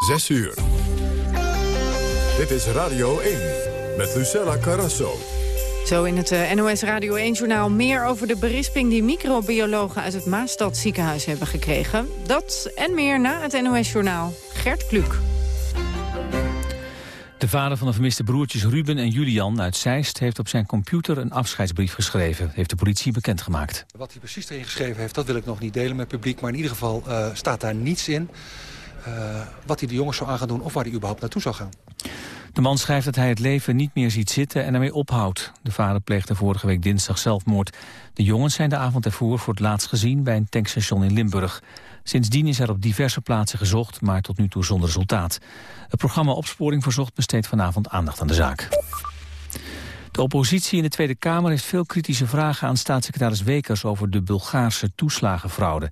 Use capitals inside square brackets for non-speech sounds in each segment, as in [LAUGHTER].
6 uur. Dit is Radio 1 met Lucella Carrasso. Zo in het eh, NOS Radio 1-journaal meer over de berisping... die microbiologen uit het Maastad ziekenhuis hebben gekregen. Dat en meer na het NOS-journaal. Gert Kluk. De vader van de vermiste broertjes Ruben en Julian uit Zeist... heeft op zijn computer een afscheidsbrief geschreven, heeft de politie bekendgemaakt. Wat hij precies erin geschreven heeft, dat wil ik nog niet delen met het publiek... maar in ieder geval uh, staat daar niets in wat hij de jongens zou aan gaan doen... of waar hij überhaupt naartoe zou gaan. De man schrijft dat hij het leven niet meer ziet zitten en ermee ophoudt. De vader pleegde vorige week dinsdag zelfmoord. De jongens zijn de avond ervoor voor het laatst gezien bij een tankstation in Limburg. Sindsdien is er op diverse plaatsen gezocht, maar tot nu toe zonder resultaat. Het programma Opsporing Verzocht besteedt vanavond aandacht aan de zaak. De oppositie in de Tweede Kamer heeft veel kritische vragen aan staatssecretaris Wekers over de Bulgaarse toeslagenfraude.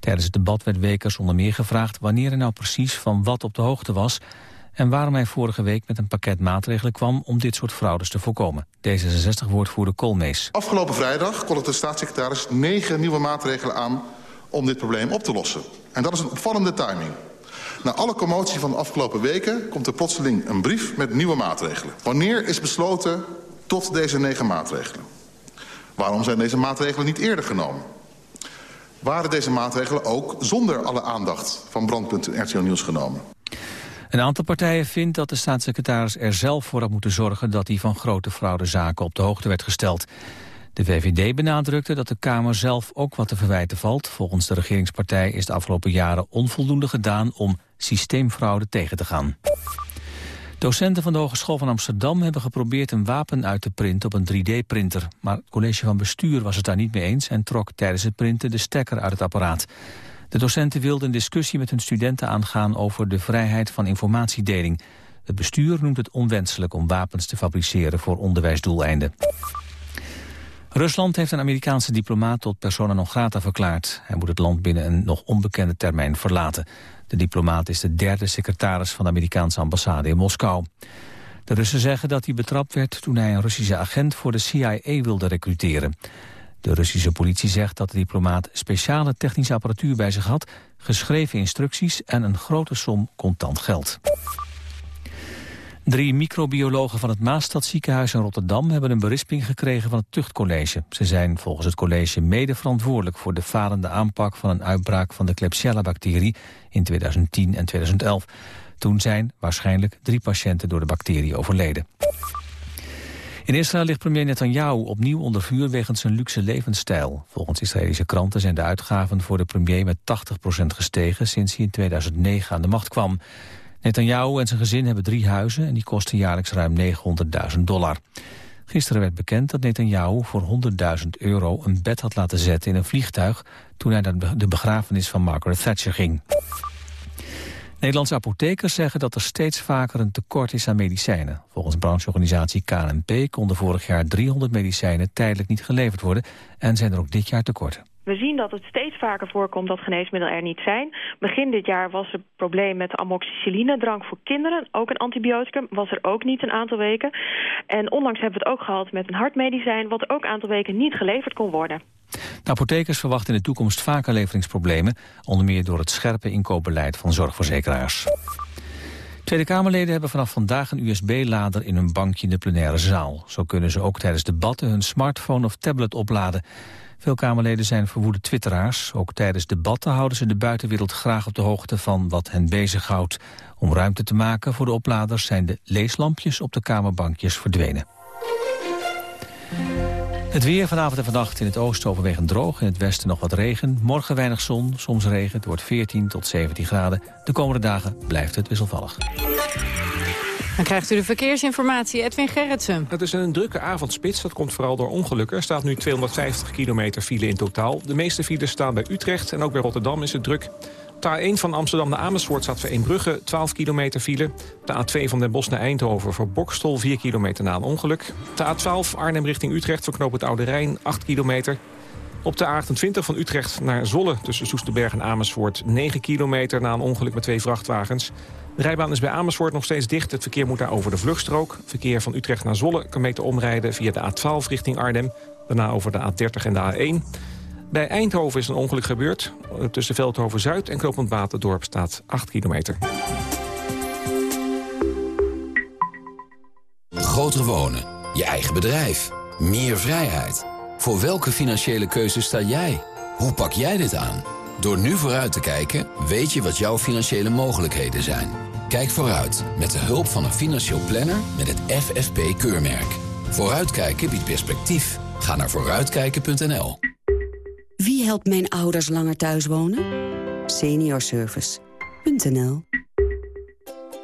Tijdens het debat werd Wekers onder meer gevraagd wanneer hij nou precies van wat op de hoogte was en waarom hij vorige week met een pakket maatregelen kwam om dit soort fraudes te voorkomen. D66-woordvoerder Koolmees. Afgelopen vrijdag kondigde de staatssecretaris negen nieuwe maatregelen aan om dit probleem op te lossen. En dat is een opvallende timing. Na alle commotie van de afgelopen weken komt er plotseling een brief met nieuwe maatregelen. Wanneer is besloten tot deze negen maatregelen? Waarom zijn deze maatregelen niet eerder genomen? Waren deze maatregelen ook zonder alle aandacht van Brandpunt RTL Nieuws genomen? Een aantal partijen vindt dat de staatssecretaris er zelf voor had moeten zorgen dat hij van grote fraudezaken op de hoogte werd gesteld. De VVD benadrukte dat de Kamer zelf ook wat te verwijten valt. Volgens de regeringspartij is de afgelopen jaren onvoldoende gedaan om systeemfraude tegen te gaan. Docenten van de Hogeschool van Amsterdam hebben geprobeerd een wapen uit te printen op een 3D-printer. Maar het college van bestuur was het daar niet mee eens en trok tijdens het printen de stekker uit het apparaat. De docenten wilden een discussie met hun studenten aangaan over de vrijheid van informatiedeling. Het bestuur noemt het onwenselijk om wapens te fabriceren voor onderwijsdoeleinden. Rusland heeft een Amerikaanse diplomaat tot persona non grata verklaard. Hij moet het land binnen een nog onbekende termijn verlaten. De diplomaat is de derde secretaris van de Amerikaanse ambassade in Moskou. De Russen zeggen dat hij betrapt werd toen hij een Russische agent voor de CIA wilde recruteren. De Russische politie zegt dat de diplomaat speciale technische apparatuur bij zich had, geschreven instructies en een grote som contant geld. Drie microbiologen van het Maastadziekenhuis in Rotterdam hebben een berisping gekregen van het Tuchtcollege. Ze zijn volgens het college mede verantwoordelijk voor de falende aanpak van een uitbraak van de Klebsiella-bacterie in 2010 en 2011. Toen zijn waarschijnlijk drie patiënten door de bacterie overleden. In Israël ligt premier Netanyahu opnieuw onder vuur wegens zijn luxe levensstijl. Volgens Israëlische kranten zijn de uitgaven voor de premier met 80% gestegen sinds hij in 2009 aan de macht kwam. Netanyahu en zijn gezin hebben drie huizen en die kosten jaarlijks ruim 900.000 dollar. Gisteren werd bekend dat Netanyahu voor 100.000 euro een bed had laten zetten in een vliegtuig toen hij naar de begrafenis van Margaret Thatcher ging. Nederlandse apothekers zeggen dat er steeds vaker een tekort is aan medicijnen. Volgens brancheorganisatie KNP konden vorig jaar 300 medicijnen tijdelijk niet geleverd worden en zijn er ook dit jaar tekorten. We zien dat het steeds vaker voorkomt dat geneesmiddelen er niet zijn. Begin dit jaar was het probleem met amoxicilline, drank voor kinderen. Ook een antibioticum, was er ook niet een aantal weken. En onlangs hebben we het ook gehad met een hartmedicijn... wat ook een aantal weken niet geleverd kon worden. De apothekers verwachten in de toekomst vaker leveringsproblemen... onder meer door het scherpe inkoopbeleid van zorgverzekeraars. Tweede Kamerleden hebben vanaf vandaag een USB-lader in hun bankje in de plenaire zaal. Zo kunnen ze ook tijdens debatten hun smartphone of tablet opladen. Veel Kamerleden zijn verwoede twitteraars. Ook tijdens debatten houden ze de buitenwereld graag op de hoogte van wat hen bezighoudt. Om ruimte te maken voor de opladers zijn de leeslampjes op de kamerbankjes verdwenen. Het weer vanavond en vannacht in het oosten overwegend droog. In het westen nog wat regen. Morgen weinig zon, soms regen. Het wordt 14 tot 17 graden. De komende dagen blijft het wisselvallig. Dan krijgt u de verkeersinformatie, Edwin Gerritsen. Het is een drukke avondspits, dat komt vooral door ongelukken. Er staat nu 250 kilometer file in totaal. De meeste files staan bij Utrecht en ook bij Rotterdam is het druk. De A1 van Amsterdam naar Amersfoort staat voor Brugge 12 kilometer file. De A2 van Den Bosch naar Eindhoven voor Bokstol 4 kilometer na een ongeluk. De A12 Arnhem richting Utrecht voor Knoop het Oude Rijn 8 kilometer. Op de A28 van Utrecht naar Zolle tussen Soesterberg en Amersfoort 9 kilometer na een ongeluk met twee vrachtwagens. De rijbaan is bij Amersfoort nog steeds dicht. Het verkeer moet daar over de vluchtstrook. Verkeer van Utrecht naar Zolle kan beter omrijden via de A12 richting Arnhem. Daarna over de A30 en de A1. Bij Eindhoven is een ongeluk gebeurd. Tussen Veldhoven-Zuid en Knopend Batendorp staat 8 kilometer. Grotere wonen. Je eigen bedrijf. Meer vrijheid. Voor welke financiële keuze sta jij? Hoe pak jij dit aan? Door nu vooruit te kijken, weet je wat jouw financiële mogelijkheden zijn. Kijk vooruit met de hulp van een financieel planner met het FFP-keurmerk. Vooruitkijken biedt perspectief. Ga naar vooruitkijken.nl. Wie helpt mijn ouders langer thuis wonen? Seniorservice.nl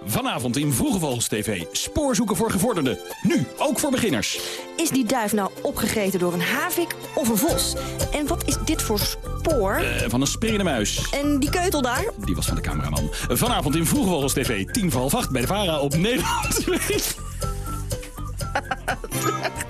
Vanavond in Vroege Vogels TV. Spoorzoeken voor gevorderden. Nu, ook voor beginners. Is die duif nou opgegeten door een havik of een vos? En wat is dit voor spoor? Uh, van een springende muis. En die keutel daar? Die was van de cameraman. Vanavond in Vroege Vogels TV. Tien voor half acht bij de VARA op Nederland 2. [LAUGHS]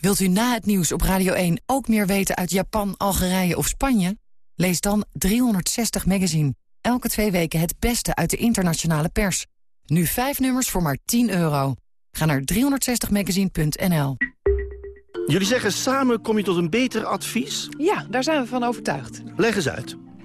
Wilt u na het nieuws op Radio 1 ook meer weten uit Japan, Algerije of Spanje? Lees dan 360 Magazine. Elke twee weken het beste uit de internationale pers. Nu vijf nummers voor maar 10 euro. Ga naar 360magazine.nl. Jullie zeggen samen kom je tot een beter advies? Ja, daar zijn we van overtuigd. Leg eens uit.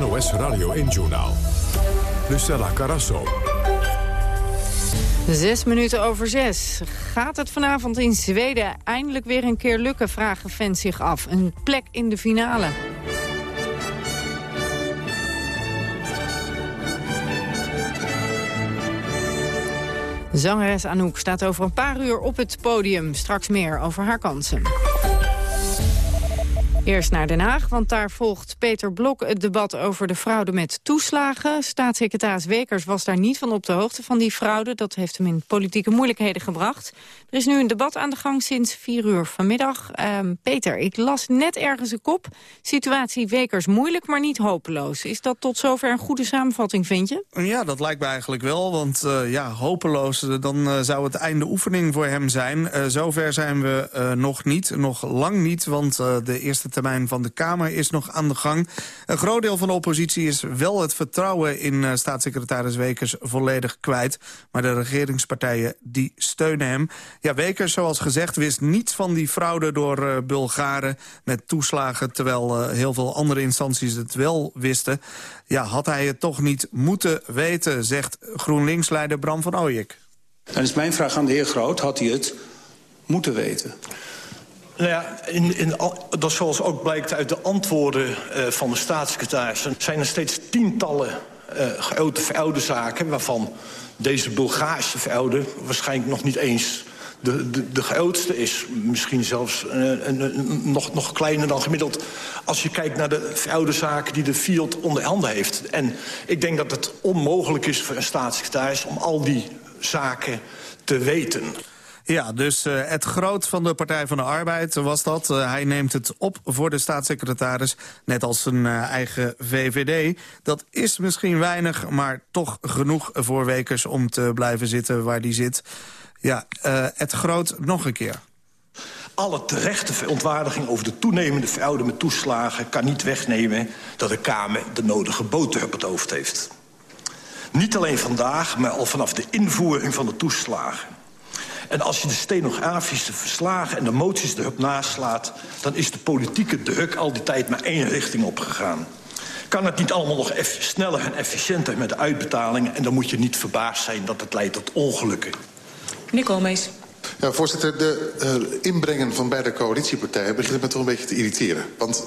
NOS Radio 1-journaal. Lucella Carasso. Zes minuten over zes. Gaat het vanavond in Zweden eindelijk weer een keer lukken, vragen fans zich af. Een plek in de finale. Zangeres Anouk staat over een paar uur op het podium. Straks meer over haar kansen. Eerst naar Den Haag, want daar volgt Peter Blok het debat over de fraude met toeslagen. Staatssecretaris Wekers was daar niet van op de hoogte van die fraude. Dat heeft hem in politieke moeilijkheden gebracht. Er is nu een debat aan de gang sinds vier uur vanmiddag. Um, Peter, ik las net ergens een kop. Situatie Wekers moeilijk, maar niet hopeloos. Is dat tot zover een goede samenvatting, vind je? Ja, dat lijkt me eigenlijk wel, want uh, ja, hopeloos, dan uh, zou het einde oefening voor hem zijn. Zover zijn we nog niet, nog lang niet, want de eerste termijn van de Kamer is nog aan de gang. Een groot deel van de oppositie is wel het vertrouwen in uh, staatssecretaris Wekers volledig kwijt. Maar de regeringspartijen die steunen hem. Ja, Wekers, zoals gezegd, wist niets van die fraude door uh, Bulgaren met toeslagen... terwijl uh, heel veel andere instanties het wel wisten. Ja, had hij het toch niet moeten weten, zegt GroenLinks-leider Bram van Ooyek. Dan is mijn vraag aan de heer Groot, had hij het moeten weten? Nou ja, in, in, dat zoals ook blijkt uit de antwoorden uh, van de staatssecretaris... zijn er steeds tientallen uh, geoude veroude zaken... waarvan deze Bulgaarse veroude waarschijnlijk nog niet eens de, de, de geoudste is. Misschien zelfs uh, een, nog, nog kleiner dan gemiddeld... als je kijkt naar de veroude zaken die de Fiat onder handen heeft. En ik denk dat het onmogelijk is voor een staatssecretaris... om al die zaken te weten. Ja, dus uh, het groot van de Partij van de Arbeid was dat. Uh, hij neemt het op voor de staatssecretaris, net als zijn uh, eigen VVD. Dat is misschien weinig, maar toch genoeg voor Wekers om te blijven zitten waar hij zit. Ja, het groot nog een keer. Alle terechte verontwaardiging over de toenemende fraude met toeslagen... kan niet wegnemen dat de Kamer de nodige boter op het hoofd heeft. Niet alleen vandaag, maar al vanaf de invoering van de toeslagen. En als je de stenografische verslagen en de moties erop naslaat... dan is de politieke druk al die tijd maar één richting opgegaan. Kan het niet allemaal nog sneller en efficiënter met de uitbetalingen... en dan moet je niet verbaasd zijn dat het leidt tot ongelukken. Meneer Koolmees. Ja, voorzitter, de uh, inbrengen van beide coalitiepartijen begint me toch een beetje te irriteren. Want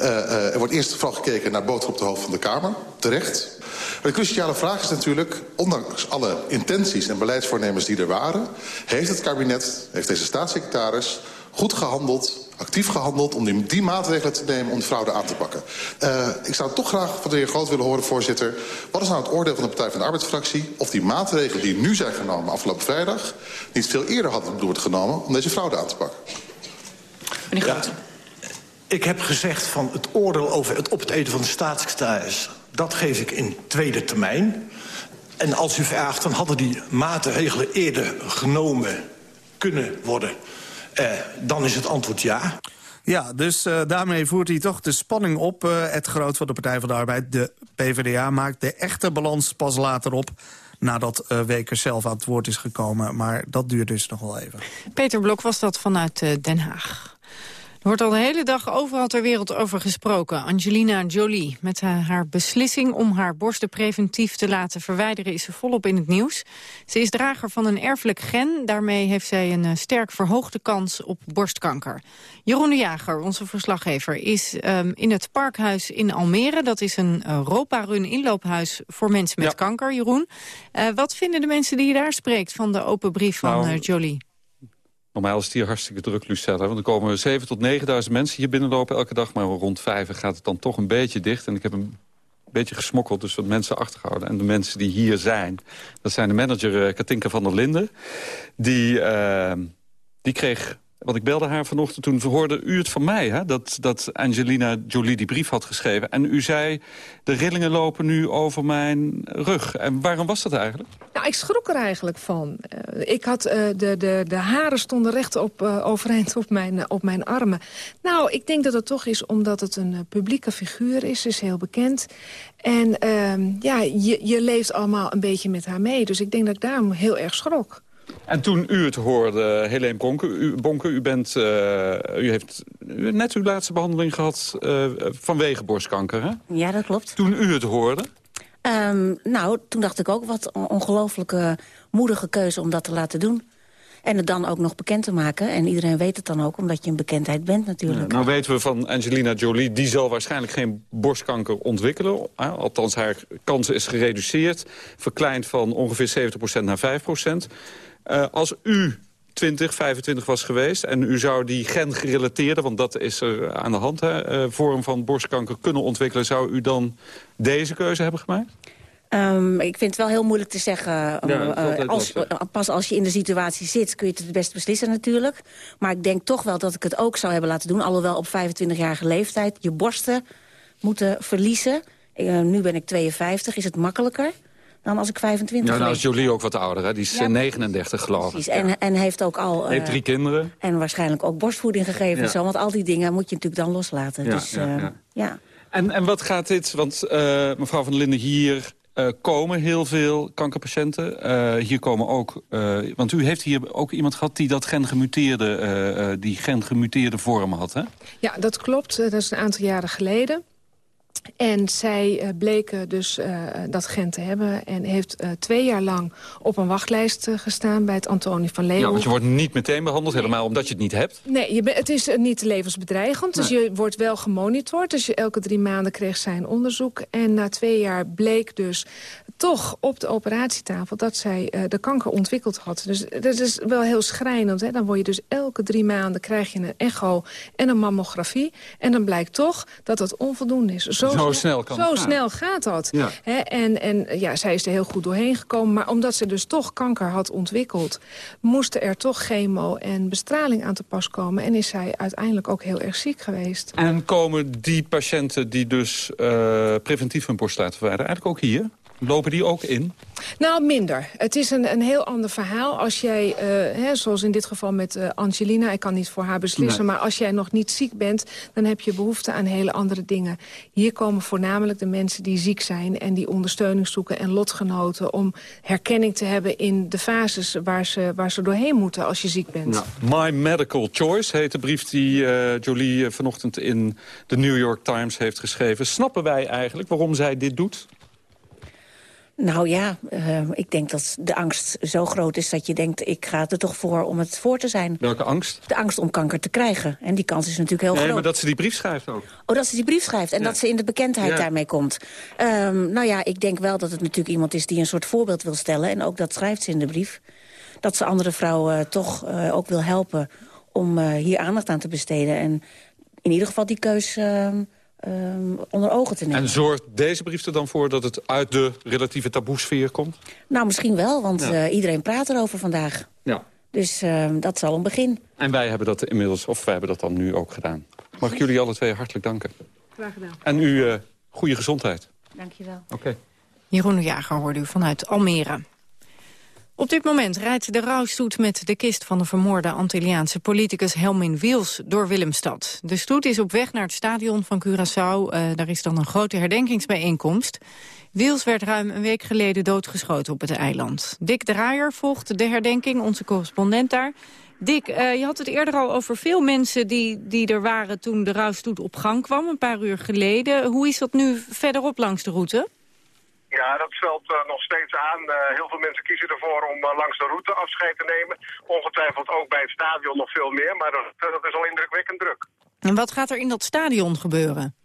uh, uh, er wordt eerst vooral gekeken naar boter op de hoofd van de Kamer, terecht. Maar de cruciale vraag is natuurlijk, ondanks alle intenties en beleidsvoornemens die er waren... heeft het kabinet, heeft deze staatssecretaris goed gehandeld, actief gehandeld... om die, die maatregelen te nemen om de fraude aan te pakken. Uh, ik zou toch graag van de heer Groot willen horen, voorzitter... wat is nou het oordeel van de Partij van de Arbeidsfractie... of die maatregelen die nu zijn genomen afgelopen vrijdag... niet veel eerder hadden worden genomen om deze fraude aan te pakken? Meneer Groot. Ja, ik heb gezegd van het oordeel over het op het eten van de staatssecretaris... dat geef ik in tweede termijn. En als u vraagt, dan hadden die maatregelen eerder genomen kunnen worden. Uh, dan is het antwoord ja. Ja, dus uh, daarmee voert hij toch de spanning op. Uh, het groot van de Partij van de Arbeid, de PvdA, maakt de echte balans pas later op nadat uh, Wekers zelf aan het woord is gekomen. Maar dat duurt dus nog wel even. Peter Blok was dat vanuit uh, Den Haag. Er wordt al de hele dag overal ter wereld over gesproken. Angelina Jolie. Met haar beslissing om haar borsten preventief te laten verwijderen... is ze volop in het nieuws. Ze is drager van een erfelijk gen. Daarmee heeft zij een uh, sterk verhoogde kans op borstkanker. Jeroen de Jager, onze verslaggever, is um, in het Parkhuis in Almere. Dat is een Europa-run inloophuis voor mensen met ja. kanker, Jeroen. Uh, wat vinden de mensen die je daar spreekt van de open brief van nou, Jolie? Normaal is het hier hartstikke druk, Lucella. Want er komen 7 tot 9.000 mensen hier binnenlopen elke dag. Maar rond 5 gaat het dan toch een beetje dicht. En ik heb een beetje gesmokkeld, dus wat mensen achtergehouden. En de mensen die hier zijn, dat zijn de manager uh, Katinka van der Linden. Die, uh, die kreeg want ik belde haar vanochtend, toen hoorde u het van mij... Hè, dat, dat Angelina Jolie die brief had geschreven. En u zei, de rillingen lopen nu over mijn rug. En waarom was dat eigenlijk? Ik schrok er eigenlijk van. Uh, ik had, uh, de, de, de haren stonden recht op, uh, overeind op mijn, op mijn armen. Nou, ik denk dat het toch is omdat het een publieke figuur is. is heel bekend. En ja, je, je leeft allemaal een beetje met haar mee. Dus ik denk dat ik daarom heel erg schrok. En toen u het hoorde, Helene Bonke, u, Bonke, u, bent, uh, u heeft net uw laatste behandeling gehad uh, vanwege borstkanker, hè? Ja, dat klopt. Toen u het hoorde? Um, nou, toen dacht ik ook wat ongelooflijke moedige keuze om dat te laten doen. En het dan ook nog bekend te maken. En iedereen weet het dan ook, omdat je een bekendheid bent natuurlijk. Nou weten we van Angelina Jolie, die zal waarschijnlijk geen borstkanker ontwikkelen. Althans, haar kans is gereduceerd. Verkleind van ongeveer 70% naar 5%. Uh, als u 20, 25 was geweest en u zou die gen-gerelateerde... want dat is er aan de hand, hè, uh, vorm van borstkanker kunnen ontwikkelen... zou u dan deze keuze hebben gemaakt? Um, ik vind het wel heel moeilijk te zeggen. Ja, uh, als, pas als je in de situatie zit kun je het het best beslissen natuurlijk. Maar ik denk toch wel dat ik het ook zou hebben laten doen. Alhoewel op 25-jarige leeftijd je borsten moeten verliezen. Uh, nu ben ik 52, is het makkelijker dan als ik 25 Ja, nou is Jolie ook wat ouder, hè? Die is ja, 39 geloof ik. En, en heeft ook al... Uh, heeft drie kinderen. En waarschijnlijk ook borstvoeding gegeven en zo. Want al die dingen moet je natuurlijk dan loslaten. Ja, dus, uh, ja, En, en wat gaat dit, want uh, mevrouw van der Linden hier... Uh, komen heel veel kankerpatiënten. Uh, hier komen ook, uh, want u heeft hier ook iemand gehad die dat gengemuteerde, die gengemuteerde vorm had, hè? Ja, dat klopt. Dat is een aantal jaren geleden. En zij uh, bleken dus uh, dat gen te hebben. En heeft uh, twee jaar lang op een wachtlijst gestaan bij het Antonie van Leeuwen. Ja, want je wordt niet meteen behandeld, nee. helemaal omdat je het niet hebt. Nee, je het is niet levensbedreigend. Nee. Dus je wordt wel gemonitord. Dus je elke drie maanden kreeg zij een onderzoek. En na twee jaar bleek dus toch op de operatietafel... dat zij de kanker ontwikkeld had. Dus dat is wel heel schrijnend. Hè? Dan word je dus elke drie maanden krijg je een echo en een mammografie. En dan blijkt toch dat dat onvoldoende is. Zo zo snel kan Zo snel gaat dat. Ja. en, en ja, zij is er heel goed doorheen gekomen. Maar omdat ze dus toch kanker had ontwikkeld... moesten er toch chemo en bestraling aan te pas komen. En is zij uiteindelijk ook heel erg ziek geweest. En komen die patiënten die dus uh, preventief hun borst laten verwijderen... eigenlijk ook hier? Lopen die ook in? Nou, minder. Het is een, een heel ander verhaal. Als jij, uh, hè, zoals in dit geval met uh, Angelina... ik kan niet voor haar beslissen, nee. maar als jij nog niet ziek bent... dan heb je behoefte aan hele andere dingen. Hier komen voornamelijk de mensen die ziek zijn... en die ondersteuning zoeken en lotgenoten... om herkenning te hebben in de fases waar ze, waar ze doorheen moeten als je ziek bent. Nou, My Medical Choice heet de brief die uh, Jolie vanochtend in de New York Times heeft geschreven. Snappen wij eigenlijk waarom zij dit doet? Nou ja, uh, ik denk dat de angst zo groot is dat je denkt... ik ga er toch voor om het voor te zijn. Welke angst? De angst om kanker te krijgen. En die kans is natuurlijk heel nee, groot. maar dat ze die brief schrijft ook. Oh, dat ze die brief schrijft en ja. dat ze in de bekendheid ja. daarmee komt. Um, nou ja, ik denk wel dat het natuurlijk iemand is die een soort voorbeeld wil stellen. En ook dat schrijft ze in de brief. Dat ze andere vrouwen uh, toch uh, ook wil helpen om hier aandacht aan te besteden. En in ieder geval die keus... Um, Um, onder ogen te nemen. En zorgt deze brief er dan voor dat het uit de relatieve taboesfeer komt? Nou, misschien wel, want ja. uh, iedereen praat erover vandaag. Ja. Dus uh, dat zal een begin. En wij hebben dat inmiddels, of wij hebben dat dan nu ook gedaan. Mag ik jullie alle twee hartelijk danken. Graag gedaan. En u, uh, goede gezondheid. Dank je wel. Oké. Okay. Jeroen de Jager hoorde u vanuit Almere. Op dit moment rijdt de rouwstoet met de kist van de vermoorde Antilliaanse politicus Helmin Wiels door Willemstad. De stoet is op weg naar het stadion van Curaçao. Uh, daar is dan een grote herdenkingsbijeenkomst. Wiels werd ruim een week geleden doodgeschoten op het eiland. Dick Draaier volgt de herdenking, onze correspondent daar. Dick, uh, je had het eerder al over veel mensen die, die er waren toen de rouwstoet op gang kwam, een paar uur geleden. Hoe is dat nu verderop langs de route? Ja, dat stelt uh, nog steeds aan. Uh, heel veel mensen kiezen ervoor om uh, langs de route afscheid te nemen. Ongetwijfeld ook bij het stadion nog veel meer, maar dat, dat is al indrukwekkend druk. En wat gaat er in dat stadion gebeuren?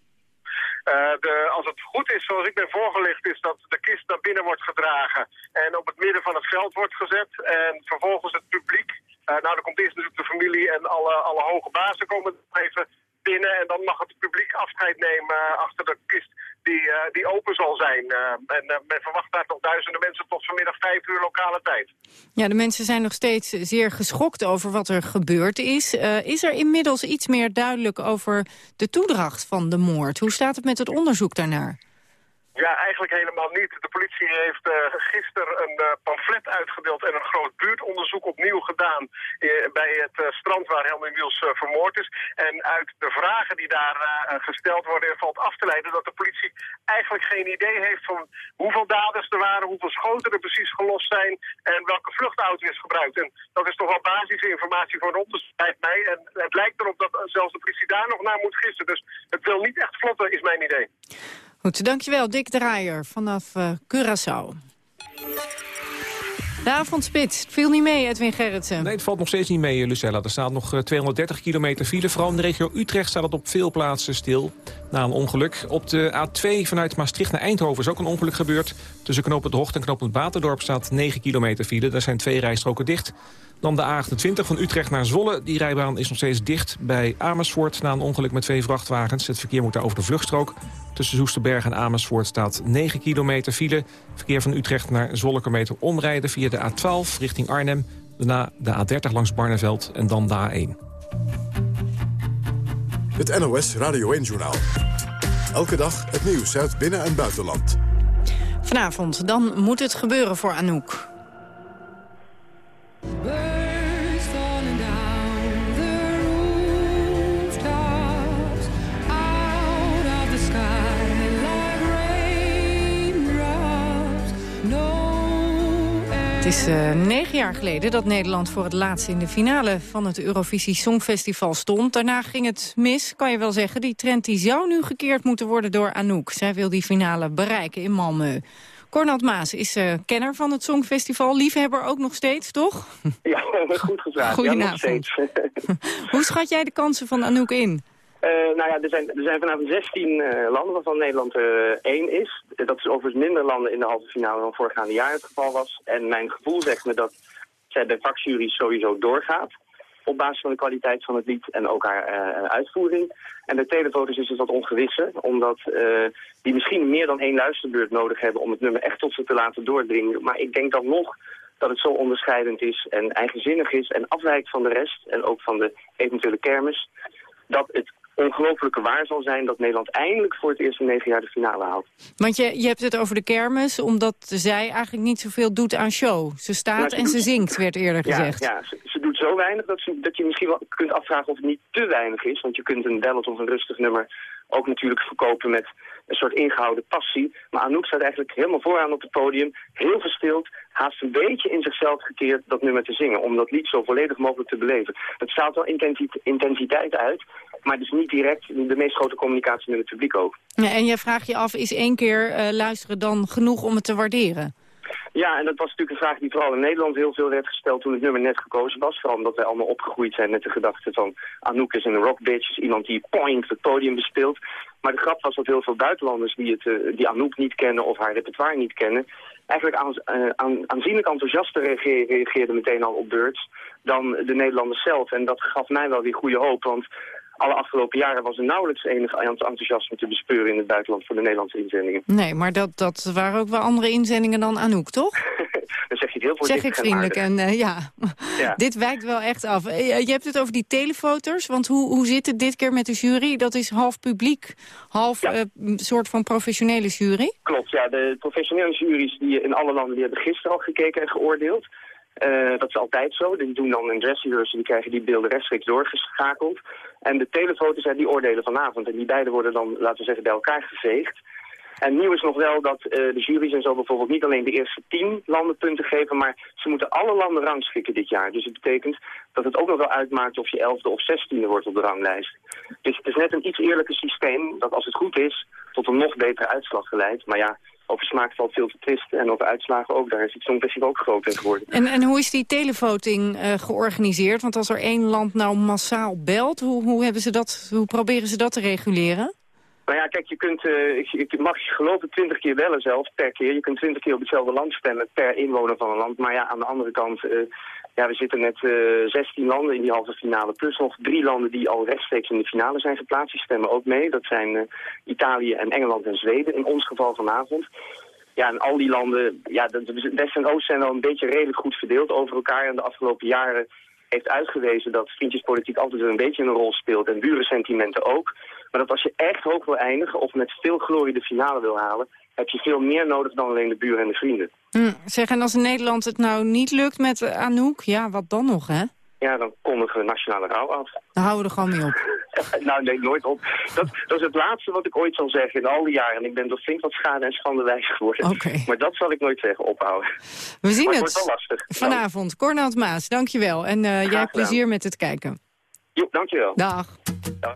de, als het goed is, zoals ik ben voorgelicht, is dat de kist naar binnen wordt gedragen en op het midden van het veld wordt gezet. En vervolgens het publiek, nou dan komt eerst natuurlijk de familie en alle, alle hoge bazen komen even binnen. En dan mag het publiek afscheid nemen achter de kist die, uh, die open zal zijn. Uh, en men verwacht daar toch duizenden mensen tot vanmiddag vijf uur lokale tijd. Ja, de mensen zijn nog steeds zeer geschokt over wat er gebeurd is. is er inmiddels iets meer duidelijk over de toedracht van de moord? Hoe staat het met het onderzoek daarnaar? Ja, eigenlijk helemaal niet. De politie heeft uh, gisteren een uh, pamflet uitgedeeld en een groot buurtonderzoek opnieuw gedaan uh, bij het strand waar Helmin Wiels vermoord is. En uit de vragen die daar gesteld worden valt af te leiden dat de politie eigenlijk geen idee heeft van hoeveel daders er waren, hoeveel schoten er precies gelost zijn en welke vluchtauto is gebruikt. En dat is toch wel basisinformatie voor een onderzoek mij. En het lijkt erop dat zelfs de politie daar nog naar moet gissen. Dus het wil niet echt vlotten, is mijn idee. Goed, dankjewel Dick Draaier vanaf uh, Curaçao. De avondspits. Het viel niet mee, Edwin Gerritsen. Nee, het valt nog steeds niet mee, Lucella. Er staat nog 230 eh, kilometer file. Vooral in de regio Utrecht staat het op veel plaatsen stil. Na een ongeluk. Op de A2 vanuit Maastricht naar Eindhoven is ook een ongeluk gebeurd. Tussen knooppunt Hocht en knooppunt Baterdorp staat 9 kilometer file. Daar zijn twee rijstroken dicht. Dan de A28 van Utrecht naar Zwolle. Die rijbaan is nog steeds dicht bij Amersfoort... na een ongeluk met twee vrachtwagens. Het verkeer moet daar over de vluchtstrook. Tussen Zoesterberg en Amersfoort staat 9 kilometer file. Verkeer van Utrecht naar Zwolle kan meter omrijden via de A12 richting Arnhem. Daarna de A30 langs Barneveld en dan de A1. Het NOS Radio 1-journaal. Elke dag het nieuws uit binnen- en buitenland. Vanavond, dan moet het gebeuren voor Anouk. Het is uh, negen jaar geleden dat Nederland voor het laatst in de finale van het Eurovisie Songfestival stond. Daarna ging het mis, kan je wel zeggen. Die trend die zou nu gekeerd moeten worden door Anouk. Zij wil die finale bereiken in Malmö. Cornald Maas is uh, kenner van het Songfestival. Liefhebber ook nog steeds, toch? Ja, [LAUGHS] goed gevraagd. Goedenavond. Ja, [LAUGHS] Hoe schat jij de kansen van Anouk in? Uh, nou ja, er zijn, er zijn vanavond 16 uh, landen waarvan Nederland uh, één is. Dat is overigens minder landen in de halve finale dan voorgaande jaar het geval was. En mijn gevoel zegt me dat zij bij vakjury sowieso doorgaat. Op basis van de kwaliteit van het lied en ook haar uitvoering. En bij televoters is het wat ongewisse. Omdat die misschien meer dan één luisterbeurt nodig hebben om het nummer echt tot ze te laten doordringen. Maar ik denk dan nog dat het zo onderscheidend is en eigenzinnig is en afwijkt van de rest. En ook van de eventuele kermis. Dat het ongelofelijke waar zal zijn dat Nederland eindelijk voor het eerst in negen jaar de finale haalt. Want je, je hebt het over de kermis, omdat zij eigenlijk niet zoveel doet aan show. Ze staat en ze zingt, werd eerder gezegd. Ja, ze, ze, doet zo weinig dat, ze, dat je misschien wel kunt afvragen of het niet te weinig is. Want je kunt een ballad of een rustig nummer ook natuurlijk verkopen met een soort ingehouden passie. Maar Anouk staat eigenlijk helemaal vooraan op het podium, heel verstild, haast een beetje in zichzelf gekeerd dat nummer te zingen, om dat lied zo volledig mogelijk te beleven. Het staat wel intensiteit uit, maar is niet direct de meest grote communicatie met het publiek ook. Ja, en jij vraagt je af, is één keer uh, luisteren dan genoeg om het te waarderen? Ja, en dat was natuurlijk een vraag die vooral in Nederland heel veel werd gesteld toen het nummer net gekozen was. Vooral omdat wij allemaal opgegroeid zijn met de gedachte van Anouk is een rockbitch, is iemand die point het podium bespeelt. Maar de grap was dat heel veel buitenlanders die, het, uh, die Anouk niet kennen of haar repertoire niet kennen, eigenlijk aan, uh, aan, aanzienlijk enthousiaster reageerden meteen al op Birds dan de Nederlanders zelf. En dat gaf mij wel weer goede hoop, want alle afgelopen jaren was er nauwelijks enig enthousiasme te bespeuren in het buitenland voor de Nederlandse inzendingen. Nee, maar dat, dat waren ook wel andere inzendingen dan Anouk, toch? [LAUGHS] Dan zeg je het heel voorzichtig Zeg ik vriendelijk. En, uh, ja. ja. [LAUGHS] dit wijkt wel echt af. Je hebt het over die telefoto's. Want hoe, hoe zit het dit keer met de jury? Dat is half publiek, half ja. soort van professionele jury? Klopt, ja. De professionele juries die in alle landen die hebben gisteren al gekeken en geoordeeld. Uh, dat is altijd zo. Die doen dan een dress rehearsal, die krijgen die beelden rechtstreeks doorgeschakeld. En de telefoto's, die oordelen vanavond. En die beide worden dan, laten we zeggen, bij elkaar geveegd. En nieuw is nog wel dat uh, de jury's en zo bijvoorbeeld niet alleen de eerste tien landen punten geven, maar ze moeten alle landen rangschikken dit jaar. Dus het betekent dat het ook nog wel uitmaakt of je elfde of zestiende wordt op de ranglijst. Dus het is net een iets eerlijker systeem dat als het goed is tot een nog betere uitslag geleidt. Maar ja, over smaak valt veel te twisten en over uitslagen ook. Daar is het Songfestival ook groot in geworden. En, en hoe is die televoting uh, georganiseerd? Want als er één land nou massaal belt, hoe, hoe, hebben ze dat, hoe proberen ze dat te reguleren? Nou ja, kijk, je kunt, uh, ik, ik mag geloven twintig keer bellen zelf per keer. Je kunt twintig keer op hetzelfde land stemmen per inwoner van een land. Maar ja, aan de andere kant, uh, ja, we zitten net uh, 16 landen in die halve finale. Plus nog drie landen die al rechtstreeks in de finale zijn geplaatst. Die stemmen ook mee. Dat zijn Italië en Engeland en Zweden in ons geval vanavond. Ja, en al die landen, ja, de West en Oost zijn wel een beetje redelijk goed verdeeld over elkaar. En de afgelopen jaren heeft uitgewezen dat vriendjespolitiek altijd een beetje een rol speelt. En burensentimenten ook. Maar dat als je echt hoog wil eindigen of met veel glorie de finale wil halen... heb je veel meer nodig dan alleen de buren en de vrienden. Hm, zeg, en als in Nederland het nou niet lukt met Anouk, ja, wat dan nog, hè? Ja, dan kondigen we nationale rouw af. Dan houden we er gewoon mee op. [LAUGHS] nou, nee, nooit op. Dat, dat is het laatste wat ik ooit zal zeggen in al die jaren. En ik ben toch flink wat schade en schande wijs geworden. Okay. Maar dat zal ik nooit zeggen, ophouden. We zien maar het, het wordt wel lastig. vanavond. Cornel Maas, dankjewel. En uh, jij plezier met het kijken. Jo, dankjewel. Dag. Dag.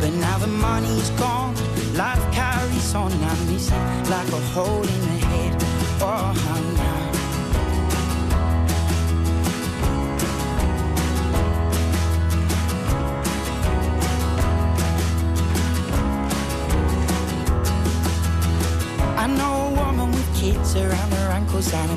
But now the money's gone, life carries on. I miss it like a hole in the head. Oh, now. I know a woman with kids around her ankles and a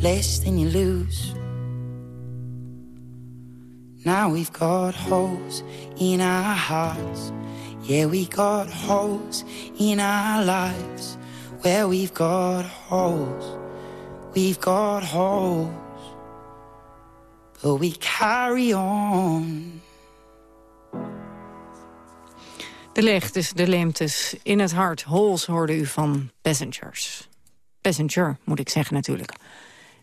less than you lose. Now we've got holes in our hearts. Yeah, we got holes in our lives. Where we've got holes, we've got holes. But we carry on. De leegtes, de leemtes in het hart. Holes hoorde u van Passengers. Passenger, moet ik zeggen natuurlijk.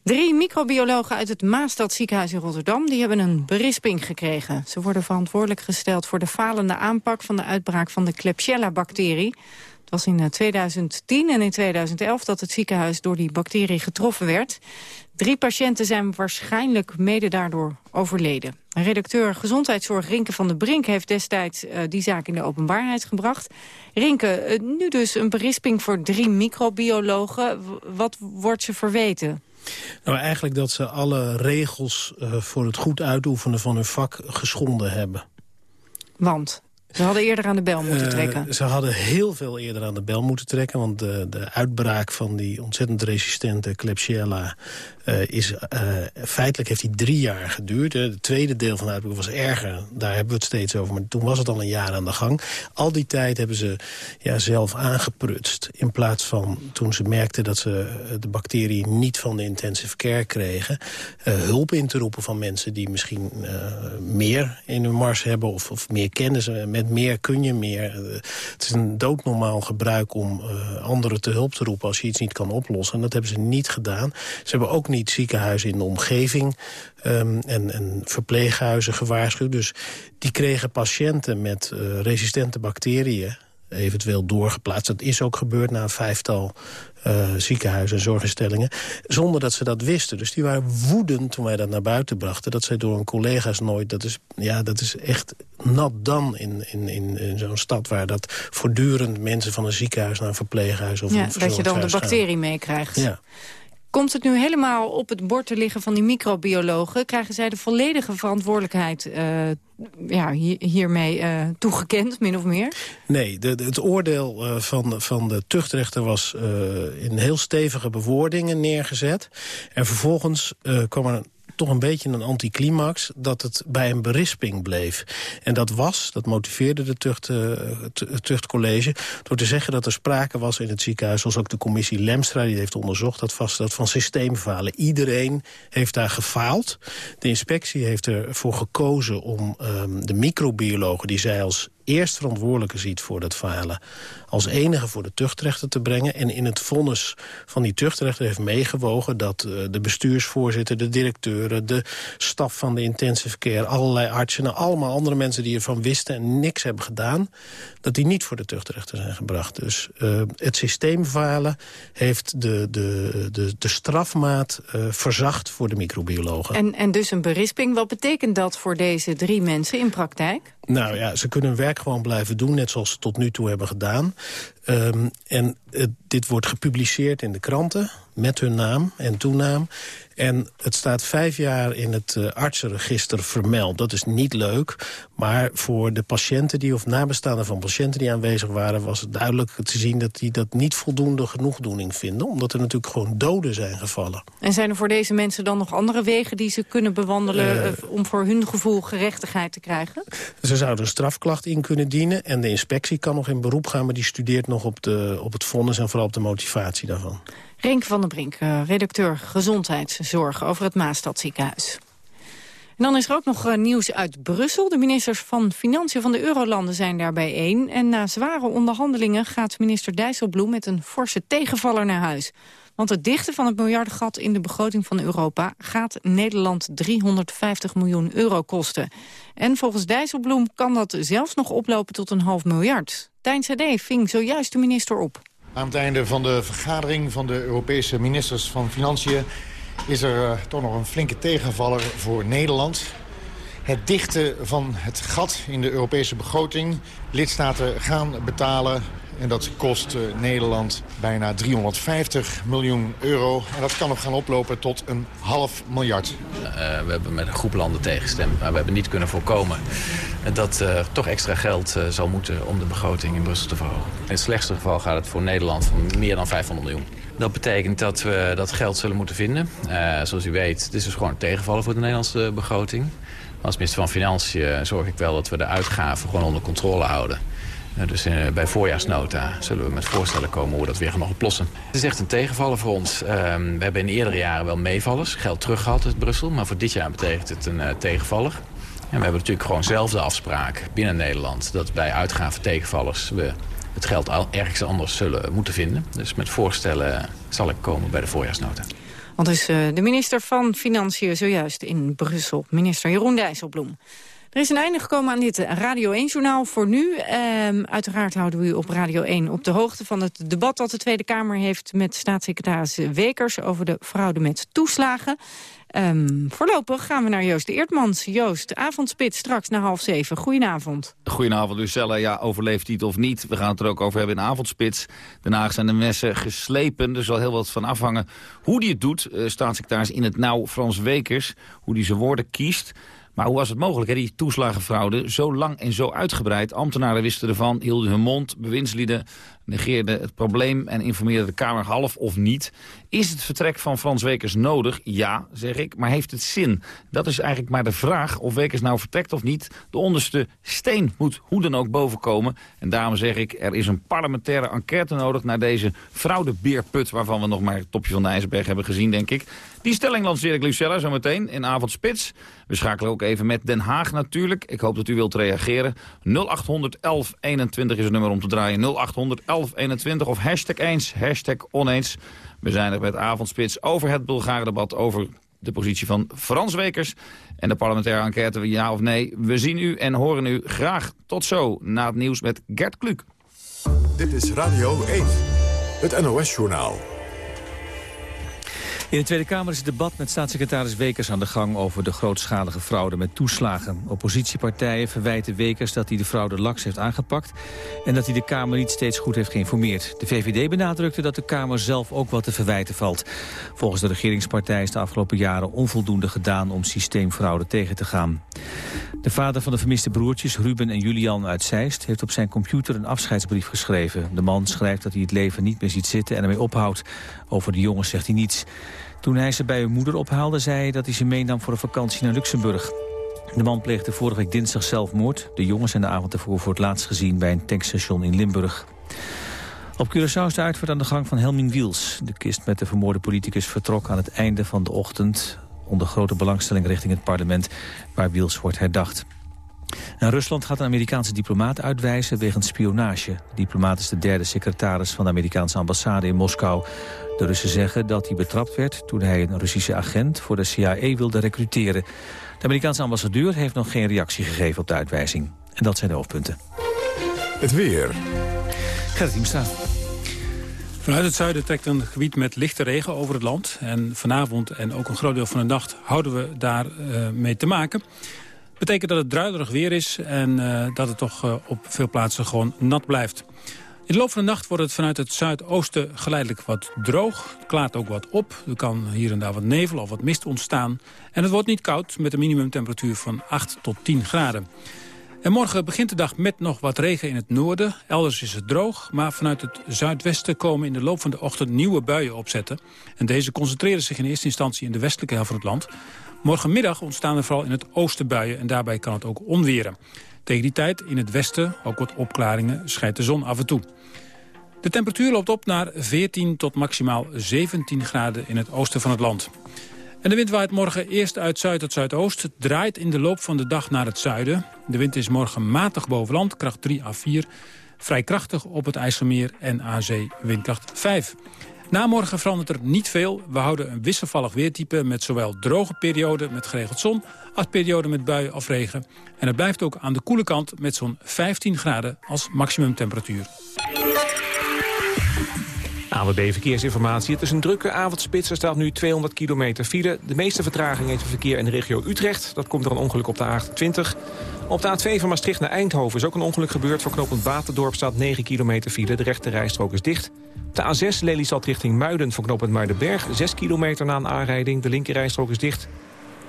Drie microbiologen uit het Maastad ziekenhuis in Rotterdam... die hebben een berisping gekregen. Ze worden verantwoordelijk gesteld voor de falende aanpak... van de uitbraak van de Klebsiella-bacterie. Het was in 2010 en in 2011 dat het ziekenhuis door die bacterie getroffen werd. Drie patiënten zijn waarschijnlijk mede daardoor overleden. Redacteur Gezondheidszorg Rinke van der Brink heeft destijds uh, die zaak in de openbaarheid gebracht. Rinke, uh, nu dus een berisping voor drie microbiologen. Wat wordt ze verweten? Nou, eigenlijk dat ze alle regels uh, voor het goed uitoefenen van hun vak geschonden hebben. Want? Ze hadden eerder aan de bel moeten trekken. ze hadden heel veel eerder aan de bel moeten trekken. Want de, de uitbraak van die ontzettend resistente Klebsiella... Uh, is, feitelijk heeft die drie jaar geduurd. Het tweede deel van de uitbraak was erger. Daar hebben we het steeds over. Maar toen was het al een jaar aan de gang. Al die tijd hebben ze ja, zelf aangeprutst. In plaats van toen ze merkten dat ze de bacterie niet van de intensive care kregen... hulp in te roepen van mensen die misschien meer in hun mars hebben... of, of meer kennis. Met meer kun je meer. het is een doodnormaal gebruik om anderen te hulp te roepen... als je iets niet kan oplossen. En dat hebben ze niet gedaan. Ze hebben ook niet ziekenhuizen in de omgeving... Um, en, en verpleeghuizen gewaarschuwd. Dus die kregen patiënten met uh, resistente bacteriën eventueel doorgeplaatst. Dat is ook gebeurd na een vijftal uh, ziekenhuizen en zorginstellingen. Zonder dat ze dat wisten. Dus die waren woedend toen wij dat naar buiten brachten. Dat zij door hun collega's nooit... Dat is, ja, dat is echt nat dan in, in, in, in zo'n stad... waar dat voortdurend mensen van een ziekenhuis naar een verpleeghuis... of ja, een dat je dan de bacterie meekrijgt. Ja. Komt het nu helemaal op het bord te liggen van die microbiologen? Krijgen zij de volledige verantwoordelijkheid uh, ja, hier, hiermee uh, toegekend, min of meer? Nee, de, het oordeel uh, van, van de tuchtrechter was in heel stevige bewoordingen neergezet. En vervolgens kwam er toch een beetje een anticlimax... dat het bij een berisping bleef. En dat was, dat motiveerde de tucht, uh, tuchtcollege... door te zeggen dat er sprake was in het ziekenhuis... zoals ook de commissie Lemstra, die heeft onderzocht... dat vast dat van systeemfalen. Iedereen heeft daar gefaald. De inspectie heeft ervoor gekozen om um, de microbiologen... die zij als eerst verantwoordelijke ziet voor dat falen... als enige voor de tuchtrechter te brengen. En in het vonnis van die tuchtrechter heeft meegewogen... dat uh, de bestuursvoorzitter, de directeuren, de staf van de intensive care... allerlei artsen en allemaal andere mensen die ervan wisten... en niks hebben gedaan, dat die niet voor de tuchtrechter zijn gebracht. Dus uh, het systeemfalen heeft de, de, de, de strafmaat uh, verzacht voor de microbiologen. En, en dus een berisping. Wat betekent dat voor deze drie mensen in praktijk? Nou ja, ze kunnen hun gewoon blijven doen, net zoals ze tot nu toe hebben gedaan. Um, en dit wordt gepubliceerd in de kranten met hun naam en toenaam. En het staat vijf jaar in het uh, artsenregister vermeld. Dat is niet leuk, maar voor de patiënten die, of nabestaanden van patiënten die aanwezig waren... was het duidelijk te zien dat die dat niet voldoende genoegdoening vinden. Omdat er natuurlijk gewoon doden zijn gevallen. En zijn er voor deze mensen dan nog andere wegen die ze kunnen bewandelen... Uh, om voor hun gevoel gerechtigheid te krijgen? Ze zouden een strafklacht in kunnen dienen. En de inspectie kan nog in beroep gaan, maar die studeert nog op, de, op het vonnis... en vooral op de motivatie daarvan. Renk van der Brink, uh, redacteur Gezondheidszorg over het Maastadziekenhuis. En dan is er ook nog uh, nieuws uit Brussel. De ministers van Financiën van de Eurolanden zijn daar bijeen. En na zware onderhandelingen gaat minister Dijsselbloem met een forse tegenvaller naar huis. Want het dichten van het miljardengat in de begroting van Europa... gaat Nederland 350 miljoen euro kosten. En volgens Dijsselbloem kan dat zelfs nog oplopen tot een half miljard. Tijn Sade ving zojuist de minister op. Aan het einde van de vergadering van de Europese ministers van Financiën... is er uh, toch nog een flinke tegenvaller voor Nederland. Het dichten van het gat in de Europese begroting. Lidstaten gaan betalen en dat kost uh, Nederland bijna 350 miljoen euro. En dat kan nog gaan oplopen tot een half miljard. Uh, we hebben met een groep landen tegengestemd, maar we hebben niet kunnen voorkomen... dat er uh, toch extra geld zal moeten om de begroting in Brussel te verhogen. In het slechtste geval gaat het voor Nederland om meer dan 500 miljoen. Dat betekent dat we dat geld zullen moeten vinden. zoals u weet, het is dus gewoon een tegenvallen voor de Nederlandse begroting. Als minister van Financiën zorg ik wel dat we de uitgaven gewoon onder controle houden. Dus bij voorjaarsnota zullen we met voorstellen komen hoe we dat weer gaan oplossen. Het is echt een tegenvaller voor ons. Uh, we hebben in eerdere jaren wel meevallers, geld teruggehaald uit Brussel. Maar voor dit jaar betekent het een tegenvaller. En we hebben natuurlijk gewoon zelf de afspraak binnen Nederland... dat bij uitgaven tegenvallers we het geld ergens anders zullen moeten vinden. Dus met voorstellen zal ik komen bij de voorjaarsnota. Want is de minister van Financiën zojuist in Brussel, minister Jeroen Dijsselbloem. Er is een einde gekomen aan dit Radio 1-journaal voor nu. Um, uiteraard houden we u op Radio 1 op de hoogte van het debat dat de Tweede Kamer heeft met staatssecretaris Wekers over de fraude met toeslagen. Um, voorlopig gaan we naar Joost de Eertmans. Joost, avondspit straks na half zeven. Goedenavond. Goedenavond, Lucella. Ja, overleeft hij het of niet? We gaan het er ook over hebben in avondspits. Daarna zijn de messen geslepen. Er zal heel wat van afhangen hoe die het doet. Uh, staatssecretaris in het nauw Frans Wekers. Hoe die zijn woorden kiest. Maar hoe was het mogelijk, hè, die toeslagenfraude? Zo lang en zo uitgebreid. Ambtenaren wisten ervan, hielden hun mond. Bewindslieden negeerden het probleem en informeerden de Kamer half of niet. Is het vertrek van Frans Wekers nodig? Ja, zeg ik. Maar heeft het zin? Dat is eigenlijk maar de vraag of Wekers nou vertrekt of niet. De onderste steen moet hoe dan ook bovenkomen. En daarom zeg ik, er is een parlementaire enquête nodig... naar deze fraudebeerput waarvan we nog maar het topje van de ijsberg hebben gezien, denk ik. Die stelling lanceer ik Lucella zometeen in Avondspits. We schakelen ook even met Den Haag natuurlijk. Ik hoop dat u wilt reageren. 0800 1121 is het nummer om te draaien. 0800 1121 of hashtag eens, hashtag oneens. We zijn er met Avondspits over het Bulgare debat over de positie van Frans Wekers. En de parlementaire enquête, ja of nee. We zien u en horen u graag. Tot zo, na het nieuws met Gert Kluk. Dit is Radio 1, het NOS-journaal. In de Tweede Kamer is het debat met staatssecretaris Wekers aan de gang over de grootschalige fraude met toeslagen. Oppositiepartijen verwijten Wekers dat hij de fraude laks heeft aangepakt en dat hij de Kamer niet steeds goed heeft geïnformeerd. De VVD benadrukte dat de Kamer zelf ook wat te verwijten valt. Volgens de regeringspartij is de afgelopen jaren onvoldoende gedaan om systeemfraude tegen te gaan. De vader van de vermiste broertjes Ruben en Julian uit Zeist heeft op zijn computer een afscheidsbrief geschreven. De man schrijft dat hij het leven niet meer ziet zitten en ermee ophoudt. Over de jongens zegt hij niets. Toen hij ze bij hun moeder ophaalde, zei hij dat hij ze meenam voor een vakantie naar Luxemburg. De man pleegde vorige week dinsdag zelfmoord. De jongens zijn de avond ervoor voor het laatst gezien bij een tankstation in Limburg. Op Curaçao is de uitvaart aan de gang van Helmin Wiels. De kist met de vermoorde politicus vertrok aan het einde van de ochtend... onder grote belangstelling richting het parlement waar Wiels wordt herdacht. En Rusland gaat een Amerikaanse diplomaat uitwijzen wegens spionage. De diplomaat is de derde secretaris van de Amerikaanse ambassade in Moskou. De Russen zeggen dat hij betrapt werd toen hij een Russische agent voor de CIA wilde recruteren. De Amerikaanse ambassadeur heeft nog geen reactie gegeven op de uitwijzing. En dat zijn de hoofdpunten. Het weer. Gerrit Hiemstra. Vanuit het zuiden trekt een gebied met lichte regen over het land. En vanavond en ook een groot deel van de nacht houden we daar uh, mee te maken. Betekent dat het druilerig weer is en uh, dat het toch uh, op veel plaatsen gewoon nat blijft. In de loop van de nacht wordt het vanuit het zuidoosten geleidelijk wat droog. Het klaart ook wat op. Er kan hier en daar wat nevel of wat mist ontstaan. En het wordt niet koud met een minimumtemperatuur van 8 tot 10 graden. En morgen begint de dag met nog wat regen in het noorden. Elders is het droog, maar vanuit het zuidwesten komen in de loop van de ochtend nieuwe buien opzetten. En deze concentreren zich in eerste instantie in de westelijke helft van het land. Morgenmiddag ontstaan er vooral in het oosten buien en daarbij kan het ook onweren. Tegen die tijd in het westen, ook wat opklaringen, schijnt de zon af en toe. De temperatuur loopt op naar 14 tot maximaal 17 graden in het oosten van het land. En de wind waait morgen eerst uit zuid tot zuidoost. draait in de loop van de dag naar het zuiden. De wind is morgen matig boven land, kracht 3 à 4. Vrij krachtig op het IJsselmeer en aan zee windkracht 5. Na morgen verandert er niet veel. We houden een wisselvallig weertype met zowel droge perioden met geregeld zon... als perioden met buien of regen. En het blijft ook aan de koele kant met zo'n 15 graden als maximumtemperatuur. AWB Verkeersinformatie. Het is een drukke avondspits. Er staat nu 200 kilometer file. De meeste vertraging heeft het verkeer in de regio Utrecht. Dat komt door een ongeluk op de A28. Op de A2 van Maastricht naar Eindhoven is ook een ongeluk gebeurd. Voor knooppunt Waterdorp staat 9 kilometer file. De rechte rijstrook is dicht. De A6 Lelystad richting Muiden voor knooppunt Muidenberg. 6 kilometer na een aanrijding. De linkerrijstrook is dicht.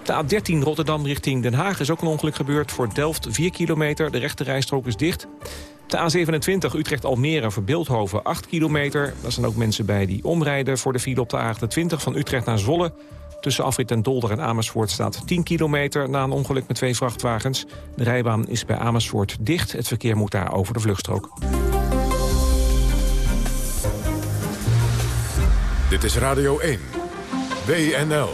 De A13 Rotterdam richting Den Haag is ook een ongeluk gebeurd. Voor Delft 4 kilometer. De rechte rijstrook is dicht. De A27 Utrecht-Almere voor Beeldhoven 8 kilometer. Daar zijn ook mensen bij die omrijden voor de file op de A28 van Utrecht naar Zwolle. Tussen Afrit en Dolder en Amersfoort staat 10 kilometer na een ongeluk met twee vrachtwagens. De rijbaan is bij Amersfoort dicht. Het verkeer moet daar over de vluchtstrook. Dit is Radio 1. WNL.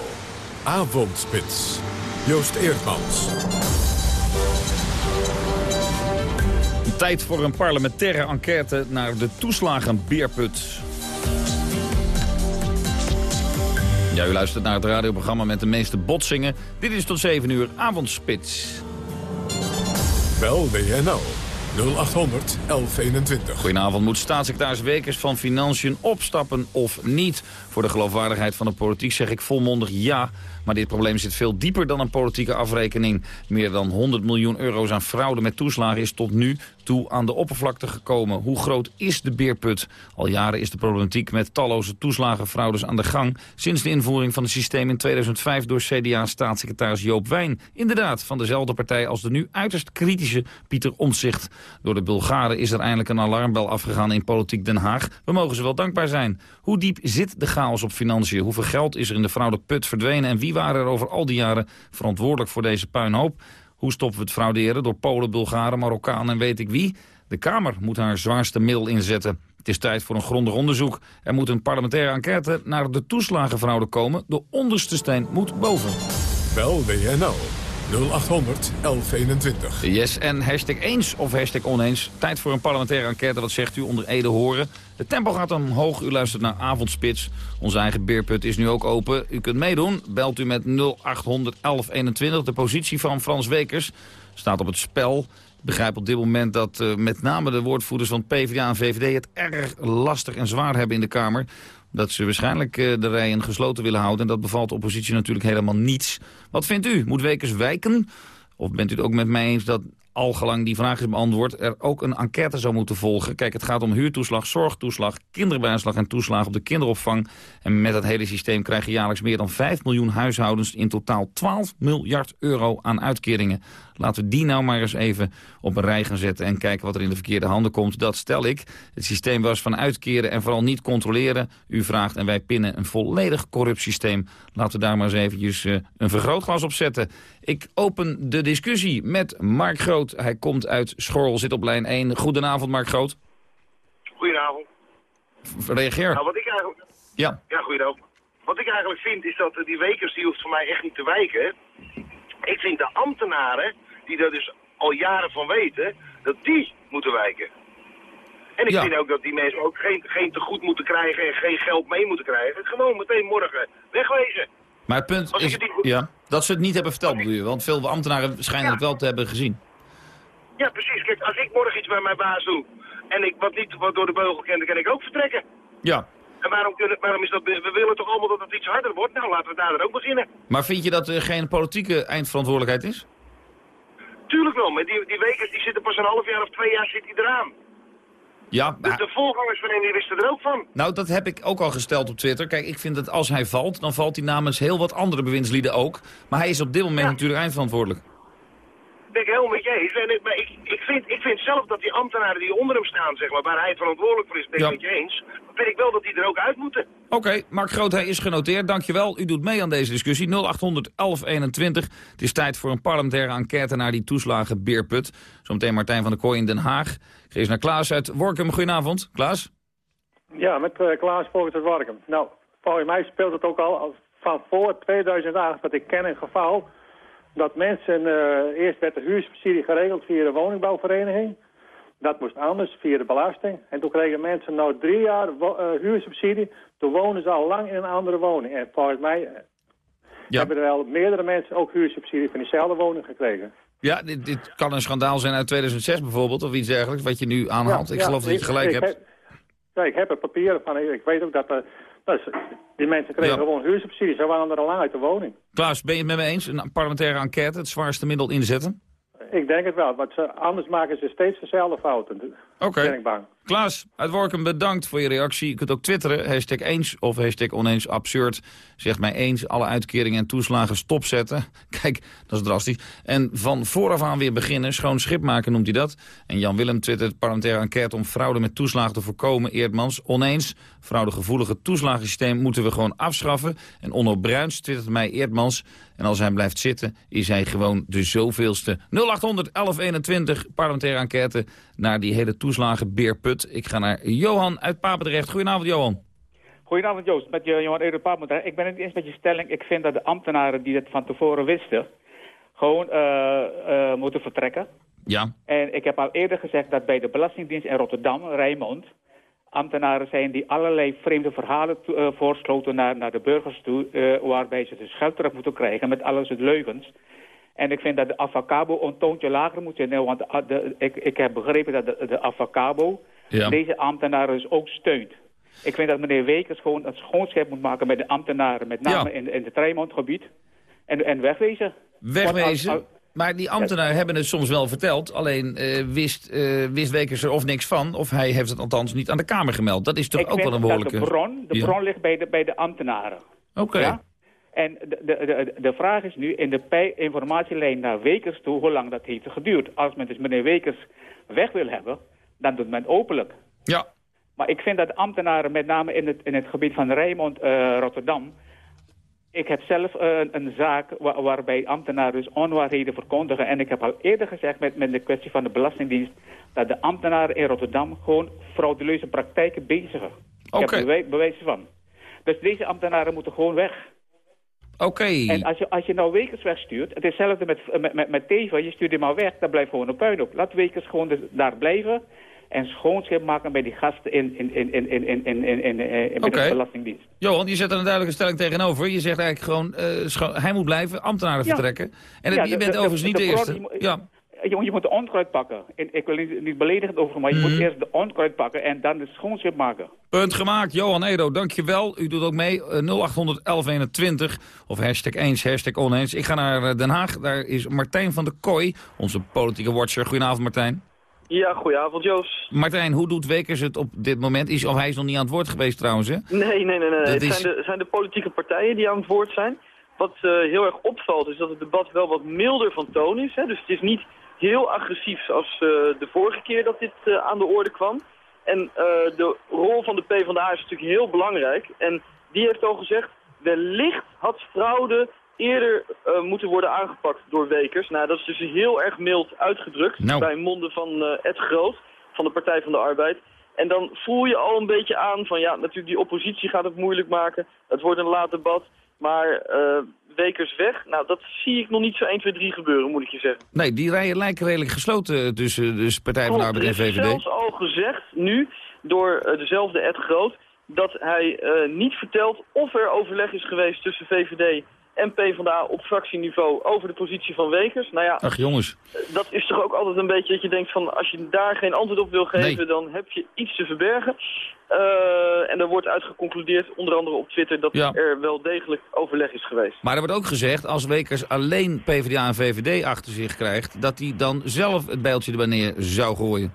Avondspits. Joost Eerdmans. Tijd voor een parlementaire enquête naar de toeslagenbeerput. Ja, u luistert naar het radioprogramma met de meeste botsingen. Dit is tot 7 uur avondspits. Bel WNL 0800 1121. Goedenavond. Moet staatssecretaris Wekers van Financiën opstappen of niet? Voor de geloofwaardigheid van de politiek zeg ik volmondig ja. Maar dit probleem zit veel dieper dan een politieke afrekening. Meer dan 100 miljoen euro's aan fraude met toeslagen is tot nu toe aan de oppervlakte gekomen. Hoe groot is de beerput? Al jaren is de problematiek met talloze toeslagenfraudes aan de gang... sinds de invoering van het systeem in 2005 door CDA-staatssecretaris Joop Wijn. Inderdaad, van dezelfde partij als de nu uiterst kritische Pieter Omtzigt. Door de Bulgaren is er eindelijk een alarmbel afgegaan in politiek Den Haag. We mogen ze wel dankbaar zijn. Hoe diep zit de chaos op financiën? Hoeveel geld is er in de fraudeput verdwenen? En wie waren er over al die jaren verantwoordelijk voor deze puinhoop? Hoe stoppen we het frauderen door Polen, Bulgaren, Marokkanen en weet ik wie? De Kamer moet haar zwaarste middel inzetten. Het is tijd voor een grondig onderzoek. Er moet een parlementaire enquête naar de toeslagenfraude komen. De onderste steen moet boven. Bel WNL 0800 1121. Yes, en hashtag eens of hashtag oneens. Tijd voor een parlementaire enquête. Wat zegt u onder Ede horen? De tempo gaat omhoog. U luistert naar Avondspits. Onze eigen beerput is nu ook open. U kunt meedoen. Belt u met 0800 1121. De positie van Frans Wekers staat op het spel. Ik begrijp op dit moment dat uh, met name de woordvoerders van PvdA en VVD... het erg lastig en zwaar hebben in de Kamer dat ze waarschijnlijk uh, de rijen gesloten willen houden. En dat bevalt de oppositie natuurlijk helemaal niets. Wat vindt u? Moet Wekers wijken? Of bent u het ook met mij eens dat al gelang die vraag is beantwoord... er ook een enquête zou moeten volgen. Kijk, het gaat om huurtoeslag, zorgtoeslag, kinderbijslag en toeslag op de kinderopvang. En met dat hele systeem krijgen jaarlijks meer dan 5 miljoen huishoudens... in totaal 12 miljard euro aan uitkeringen. Laten we die nou maar eens even op een rij gaan zetten... en kijken wat er in de verkeerde handen komt. Dat stel ik. Het systeem was van uitkeren en vooral niet controleren. U vraagt en wij pinnen een volledig corrupt systeem. Laten we daar maar eens eventjes uh, een vergrootglas op zetten. Ik open de discussie met Mark Groot. Hij komt uit Schorl, zit op lijn 1. Goedenavond, Mark Groot. Goedenavond. Reageer. Nou, wat ik eigenlijk... Ja. Ja, goedenavond. Wat ik eigenlijk vind is dat die Wekers, die hoeft voor mij echt niet te wijken. Ik vind de ambtenaren, die daar dus al jaren van weten, dat die moeten wijken. En ik Ja. vind ook dat die mensen ook geen, geen tegoed moeten krijgen en geen geld mee moeten krijgen. Gewoon meteen morgen wegwezen. Maar het punt is ja, dat ze het niet hebben verteld, bedoel je? Want veel ambtenaren schijnen het wel te hebben gezien. Ja, precies. Kijk, als ik morgen iets bij mijn baas doe en ik wat niet wat door de beugel ken, dan kan ik ook vertrekken. Ja. En waarom, kunnen, waarom is dat... We willen toch allemaal dat het iets harder wordt? Nou, laten we daar ook beginnen. Maar vind je dat er geen politieke eindverantwoordelijkheid is? Tuurlijk wel, maar die, die Wekers die zitten pas een half jaar of twee jaar zit hij eraan. Ja, maar- de voorgangers van die wisten er ook van. nou dat heb ik ook al gesteld op Twitter. Kijk, ik vind dat als hij valt, dan valt hij namens heel wat andere bewindslieden ook. Maar hij is op dit moment natuurlijk eindverantwoordelijk. Ben ik helemaal met je eens. En ik, maar ik, ik, vind, ik vind zelf dat die ambtenaren die onder hem staan, zeg maar, waar hij verantwoordelijk voor is, ben ik Ja. met je eens. Dan vind ik wel dat die er ook uit moeten. Oké, Mark Groot, hij is genoteerd. Dankjewel. U doet mee aan deze discussie. 0800 1121. Het is tijd voor een parlementaire enquête naar die toeslagen Beerput. Zometeen Martijn van der Kooi in Den Haag. Ik eens naar Klaas uit Workum. Goedenavond. Klaas? Ja, met uh, Klaas Volkert uit Warkum. Nou, volgens mij speelt het ook al al van voor 2008 dat ik ken een geval dat mensen, eh, eerst werd de huursubsidie geregeld via de woningbouwvereniging. Dat moest anders, via de belasting. En toen kregen mensen nou drie jaar eh, huursubsidie. Toen wonen ze al lang in een andere woning. En volgens mij eh, hebben er wel meerdere mensen ook huursubsidie van diezelfde woning gekregen. Ja, dit, dit kan een schandaal zijn uit 2006 bijvoorbeeld, of iets dergelijks, wat je nu aanhaalt. Ja, ik ja, geloof dat je gelijk ik hebt. Heb, ja, ik heb er papieren van. Ik, ik weet ook dat, eh, is- die mensen kregen Ja. gewoon huursubsidie. Ze waren er al lang uit de woning. Klaas, ben je het met me eens? Een parlementaire enquête, het zwaarste middel inzetten? Ik denk het wel, want ze, anders maken ze steeds dezelfde fouten. Oké. Ben ik bang. Klaas uit Workum, bedankt voor je reactie. Je kunt ook twitteren, hashtag eens of hashtag oneens absurd. Zegt mij eens, alle uitkeringen en toeslagen stopzetten. [LAUGHS] Kijk, dat is drastisch. En van vooraf aan weer beginnen, schoon schip maken noemt hij dat. En Jan Willem twittert parlementaire enquête om fraude met toeslagen te voorkomen. Eerdmans, oneens, fraudegevoelige toeslagensysteem moeten we gewoon afschaffen. En Onno Bruins twittert mij Eerdmans. En als hij blijft zitten, is hij gewoon de zoveelste. 0800 1121, parlementaire enquête naar die hele toeslagen beerput. Ik ga naar Johan uit Papendrecht. Goedenavond, Johan. Goedenavond Joost, met je Johan Papendrecht. Ik ben het eens met je stelling. Ik vind dat de ambtenaren die het van tevoren wisten... gewoon eh, eh, moeten vertrekken. Ja. En ik heb al eerder gezegd dat bij de Belastingdienst in Rotterdam, Rijnmond... ambtenaren zijn die allerlei vreemde verhalen eh, voorsloten naar, naar de burgers toe... eh, waarbij ze dus geld terug moeten krijgen met alles het leugens. En ik vind dat de Avacabo een toontje lager moet zijn. Want de, de- ik, ik heb begrepen dat de, de Avacabo Ja. deze ambtenaren dus ook steunt. Ik vind dat meneer Wekers gewoon een schoonschep moet maken met de ambtenaren... met name in, in het Rijnmondgebied. En, en wegwezen. Wegwezen? Als- Maar die ambtenaren hebben het soms wel verteld. Alleen eh, wist, uh, wist Wekers er of niks van. Of hij heeft het althans niet aan de Kamer gemeld. Dat is toch ook wel een behoorlijke... de bron, de bron ligt bij de, bij de ambtenaren. Oké. Ja? En de, de, de, de vraag is nu in de informatielijn naar Wekers toe... hoe lang dat heeft geduurd. Als men dus meneer Wekers weg wil hebben... dan doet men openlijk. Ja. Maar ik vind dat ambtenaren, met name in het, in het gebied van Rijnmond, uh, Rotterdam... Ik heb zelf uh, een zaak waar, waarbij ambtenaren dus onwaarheden verkondigen. En ik heb al eerder gezegd met, met de kwestie van de Belastingdienst... dat de ambtenaren in Rotterdam gewoon frauduleuze praktijken bezigen. Okay. Ik heb er bewijzen van. Dus deze ambtenaren moeten gewoon weg. Oké. En als je, als je nou Wekers wegstuurt, het is hetzelfde met, met, met, met Teven, je stuurt hem maar weg, dan blijft gewoon een puin op. Laat Wekers gewoon dus daar blijven en schoonschip maken bij die gasten in, in, in, in, in, in, in, in, in de Belastingdienst. Johan, je zet er een duidelijke stelling tegenover. Je zegt eigenlijk gewoon, uh, hij moet blijven, ambtenaren vertrekken. En ja, je bent overigens niet de, eerste. ja. Je, je, moet de onkruid pakken. Ik wil niet, niet beledigend over, maar je moet mhm. eerst de onkruid pakken en dan de schoonschip maken. Punt gemaakt. Johan Edo, dankjewel. U doet ook mee. Uh, 0800 1121 of hashtag eens, hashtag oneens. Ik ga naar eh, Den Haag. Daar is Martijn van der Kooi, onze politieke watcher. Goedenavond Martijn. Ja, goedenavond Joost. Martijn, hoe doet Wekers het op dit moment? Is, of hij is nog niet aan het woord geweest trouwens, hè? Nee, nee, nee. nee. Het zijn, de, zijn de politieke partijen die aan het woord zijn. Wat uh, heel erg opvalt is dat het debat wel wat milder van toon is. Hè? Dus het is niet heel agressief zoals uh, de vorige keer dat dit uh, aan de orde kwam. En de rol van de PvdA is natuurlijk heel belangrijk. En die heeft al gezegd, wellicht had fraude eerder uh, moeten worden aangepakt door Wekers. Nou, dat is dus heel erg mild uitgedrukt nou. bij monden van uh, Ed Groot van de Partij van de Arbeid. En dan voel je al een beetje aan van ja, natuurlijk die oppositie gaat het moeilijk maken. Het wordt een laat debat. Maar uh, Wekers weg, nou dat zie ik nog niet zo 1, 2, 3 gebeuren, moet ik je zeggen. Nee, die rijen lijken redelijk gesloten tussen dus Partij van de Arbeid en VVD. Er is zelfs al gezegd nu door dezelfde Ed Groot dat hij niet vertelt of er overleg is geweest tussen VVD en PvdA op fractieniveau over de positie van Wekers. Nou ja, Ach jongens. Dat is toch ook altijd een beetje dat je denkt van als je daar geen antwoord op wil geven, dan heb je iets te verbergen. Uh, en er wordt uitgeconcludeerd, onder andere op Twitter, dat er wel degelijk overleg is geweest. Maar er wordt ook gezegd, als Wekers alleen PvdA en VVD achter zich krijgt, dat hij dan zelf het bijltje er neer zou gooien.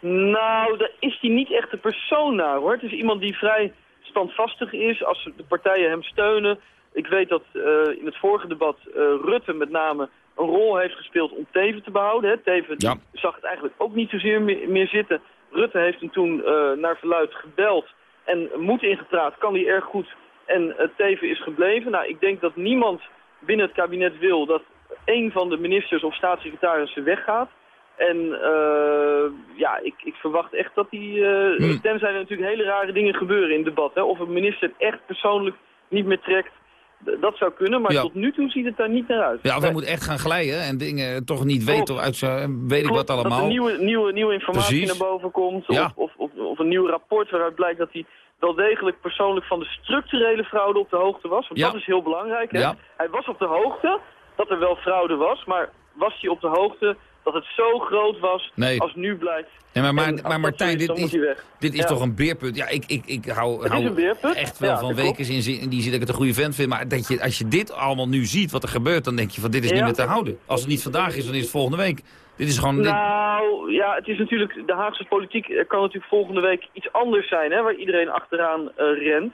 Nou, daar is hij niet echt de persoon naar hoor. Het is iemand die vrij standvastig is. Als de partijen hem steunen, ik weet dat uh, in het vorige debat uh, Rutte met name een rol heeft gespeeld om Teven te behouden. Hè. Teven ja. zag het eigenlijk ook niet zozeer meer, meer zitten. Rutte heeft hem toen uh, naar verluid gebeld en moed ingepraat. Kan hij erg goed. En Teven is gebleven. Nou, ik denk dat niemand binnen het kabinet wil dat een van de ministers of staatssecretarissen weggaat. En uh, ja, ik, ik, verwacht echt dat die... Uh. Tenzij er natuurlijk hele rare dingen gebeuren in het debat. Hè? Of een minister het echt persoonlijk niet meer trekt dat zou kunnen, maar tot nu toe ziet het daar niet naar uit. Ja, we moeten echt gaan glijden en dingen toch niet weten uit weet ik wat allemaal. dat er nieuwe, nieuwe, nieuwe informatie naar boven komt. Of, of, of, of, een nieuw rapport waaruit blijkt dat hij wel degelijk persoonlijk van de structurele fraude op de hoogte was. Want dat is heel belangrijk. Hè? Hij was op de hoogte dat er wel fraude was, maar was hij op de hoogte dat het zo groot was als nu blijkt. Ja, maar, maar, maar Martijn, dit is, dit is toch een beerpunt? Ja, ik, ik, ik hou, hou echt wel van Wekers in, die zin dat ik het een goede vent vind. Maar dat je, als je dit allemaal nu ziet, wat er gebeurt, dan denk je van dit is niet meer te houden. Als het niet vandaag is, dan is het volgende week. Dit is gewoon... Nou, ja, het is natuurlijk, de Haagse politiek kan natuurlijk volgende week iets anders zijn, hè, waar iedereen achteraan uh, rent.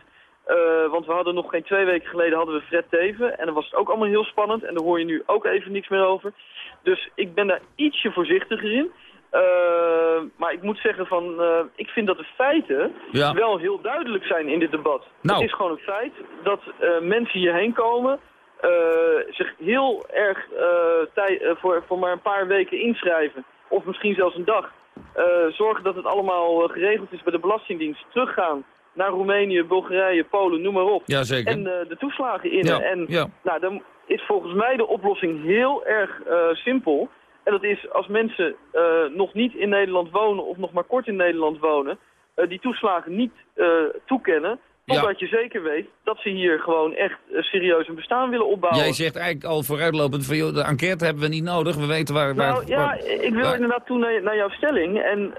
Uh, want we hadden nog geen twee weken geleden hadden we Fred Teven. En dan was het ook allemaal heel spannend. En daar hoor je nu ook even niks meer over. Dus ik ben daar ietsje voorzichtiger in. Uh, maar ik moet zeggen van, uh, ik vind dat de feiten wel heel duidelijk zijn in dit debat. Nou. Het is gewoon een feit dat mensen hierheen komen, zich heel erg voor, voor maar een paar weken inschrijven, of misschien zelfs een dag. zorgen dat het allemaal geregeld is bij de Belastingdienst, teruggaan naar Roemenië, Bulgarije, Polen, noem maar op. Ja, zeker. En de toeslagen in. En Nou, dan is volgens mij de oplossing heel erg simpel. En dat is als mensen uh, nog niet in Nederland wonen of nog maar kort in Nederland wonen, die toeslagen niet toekennen, totdat ja. je zeker weet dat ze hier gewoon echt serieus een bestaan willen opbouwen. Jij zegt eigenlijk al vooruitlopend van, joh, de enquête hebben we niet nodig, we weten waar... waar nou ja, ik wil inderdaad toe naar, naar, jouw stelling en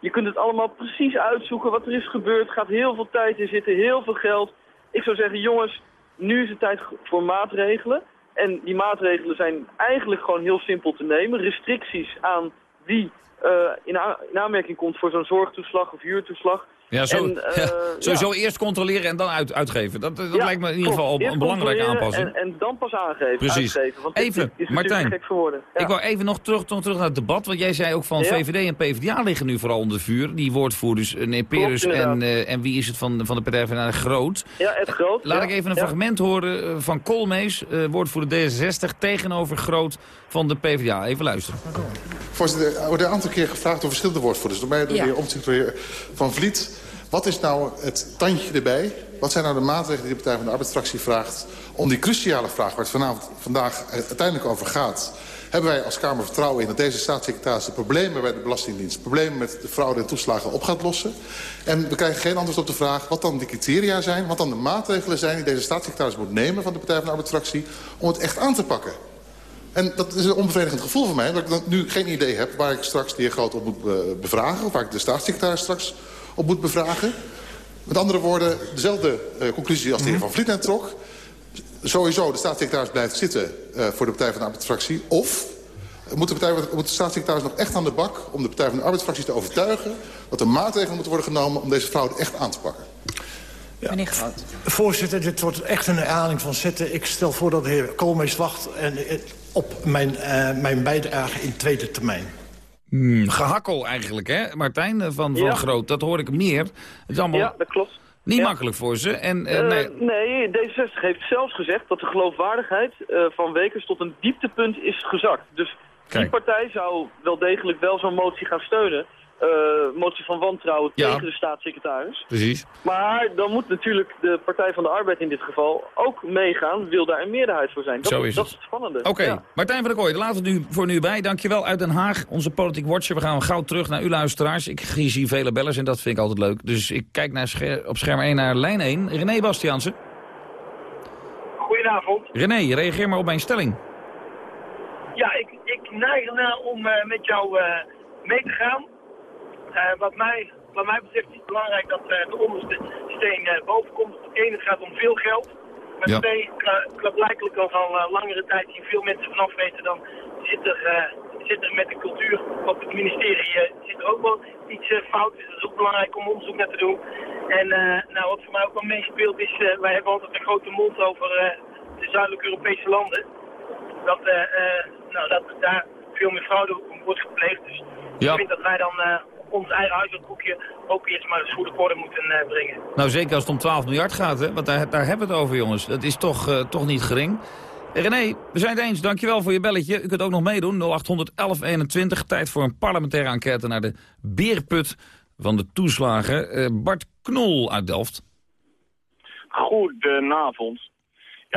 je kunt het allemaal precies uitzoeken wat er is gebeurd, gaat heel veel tijd in zitten, heel veel geld. Ik zou zeggen, jongens, nu is het tijd voor maatregelen. En die maatregelen zijn eigenlijk gewoon heel simpel te nemen. Restricties aan wie uh, in, in, aanmerking komt voor zo'n zorgtoeslag of huurtoeslag. Ja, zo, en, [LAUGHS] uh, sowieso eerst controleren en dan uit, uitgeven. Dat, dat lijkt me in ieder geval een belangrijke aanpassing. En, en, dan pas aangeven. Precies. Uitgeven, want even, is Martijn, gek geworden. ik wou even nog terug, nog terug naar het debat. Want jij zei ook van VVD en PvdA liggen nu vooral onder vuur. Die woordvoerders, Neperus en, uh, en wie is het van, van de Partij van de Groot. Ja, het Groot. Laat ik even een fragment horen van Koolmees, woordvoerder D66, tegenover Groot van de PvdA. Even luisteren. Voorzitter, er wordt een aantal keer gevraagd door verschillende woordvoerders. Door mij, door de heer Omtzigt, door de heer Van Vliet. Wat is nou het tandje erbij? Wat zijn nou de maatregelen die de Partij van de Arbeidsfractie vraagt... om die cruciale vraag waar het vanavond, vandaag uiteindelijk over gaat... hebben wij als Kamer vertrouwen in dat deze staatssecretaris... de problemen bij de Belastingdienst, problemen met de fraude en toeslagen op gaat lossen. En we krijgen geen antwoord op de vraag wat dan de criteria zijn... wat dan de maatregelen zijn die deze staatssecretaris moet nemen... van de Partij van de Arbeidsfractie om het echt aan te pakken. En dat is een onbevredigend gevoel voor mij... dat ik nu geen idee heb waar ik straks de heer Groot op moet bevragen... of waar ik de staatssecretaris straks op moet bevragen. Met andere woorden, dezelfde uh, conclusie als de heer Van Vliet net trok. Sowieso, de staatssecretaris blijft zitten uh, voor de Partij van de Arbeidsfractie. Of moet de, partij, moet de staatssecretaris nog echt aan de bak... om de Partij van de Arbeidsfractie te overtuigen... dat er maatregelen moeten worden genomen om deze fraude echt aan te pakken. Ja. Voorzitter, dit wordt echt een herhaling van zitten. Ik stel voor dat de heer Koolmees wacht en, op mijn, uh, mijn bijdrage in tweede termijn. Hmm, gehakkel eigenlijk, hè, Martijn van, van Ja. Groot. Dat hoor ik meer. Het is allemaal Ja, dat klopt. niet Ja. makkelijk voor ze. En, eh, Eh, nee, nee, D66 heeft zelfs gezegd dat de geloofwaardigheid eh, van Wekers tot een dieptepunt is gezakt. Dus die partij zou wel degelijk wel zo'n motie gaan steunen. Eh, motie van wantrouwen Ja. tegen de staatssecretaris. precies. Maar dan moet natuurlijk de Partij van de Arbeid in dit geval ook meegaan. Wil daar een meerderheid voor zijn. Dat, Zo is dat het. is het spannende. Oké, Ja. Martijn van der Kooi, laten we het nu voor nu bij. Dankjewel uit Den Haag, onze politiek watcher. We gaan gauw terug naar uw luisteraars. Ik zie vele bellers en dat vind ik altijd leuk. Dus ik kijk naar scher- op scherm 1 naar lijn 1. René Bastiaanse. Goedenavond. René, reageer maar op mijn stelling. Ja, ik, ik neig ernaar om eh, met jou eh, mee te gaan. Eh, wat, mij, wat mij betreft is het belangrijk dat eh, de onderste steen eh, boven komt. Eén, het gaat om veel geld. Maar Ja. twee, klaarblijkelijk al van langere tijd hier veel mensen vanaf weten, dan zit er, zit er met de cultuur op het ministerie zit er ook wel iets fout. Dus dat is ook belangrijk om onderzoek naar te doen. En nou, wat voor mij ook wel meespeelt is, wij hebben altijd een grote mond over de zuidelijke Europese landen. Dat, nou, dat daar veel meer fraude wordt gepleegd. Dus Ja. ik vind dat wij dan ons eigen huishoudboekje ook eerst maar eens goed op orde moeten eh, brengen. Nou, zeker als het om 12 miljard gaat, hè? want daar, daar hebben we het over, jongens. Dat is toch, eh, toch niet gering. René, we zijn het eens. Dankjewel voor je belletje. U kunt ook nog meedoen. 0800 1121. Tijd voor een parlementaire enquête naar de beerput van de toeslagen. Eh, Bart Knol uit Delft. Goedenavond.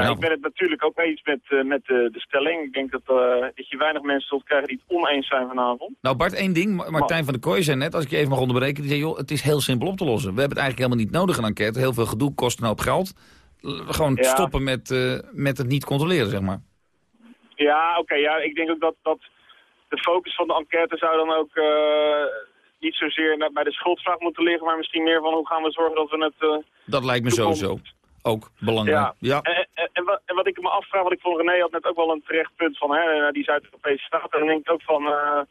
Ja, ik ben het natuurlijk ook eens met, eh, met eh, de stelling. Ik denk dat, eh, dat je weinig mensen zult krijgen die het oneens zijn vanavond. Nou, Bart, één ding. Ma- Martijn van der Kooi zei net, als ik je even mag onderbreken... die zei, joh, het is heel simpel op te lossen. We hebben het eigenlijk helemaal niet nodig, een enquête. Heel veel gedoe, kost een hoop geld. Gewoon Ja. stoppen met, met het niet controleren, zeg maar. Ja, oké. ja, ik denk ook dat, dat de focus van de enquête zou dan ook niet zozeer naar- bij de schuldvraag moeten liggen, maar misschien meer van hoe gaan we zorgen dat we het... Dat lijkt me sowieso ook belangrijk. Ja, Ja. En, en, en wat, en wat ik me afvraag, wat ik vond René had net ook wel een terecht punt van hè, die Zuid-Europese staten. En dan denk ik ook van, eh,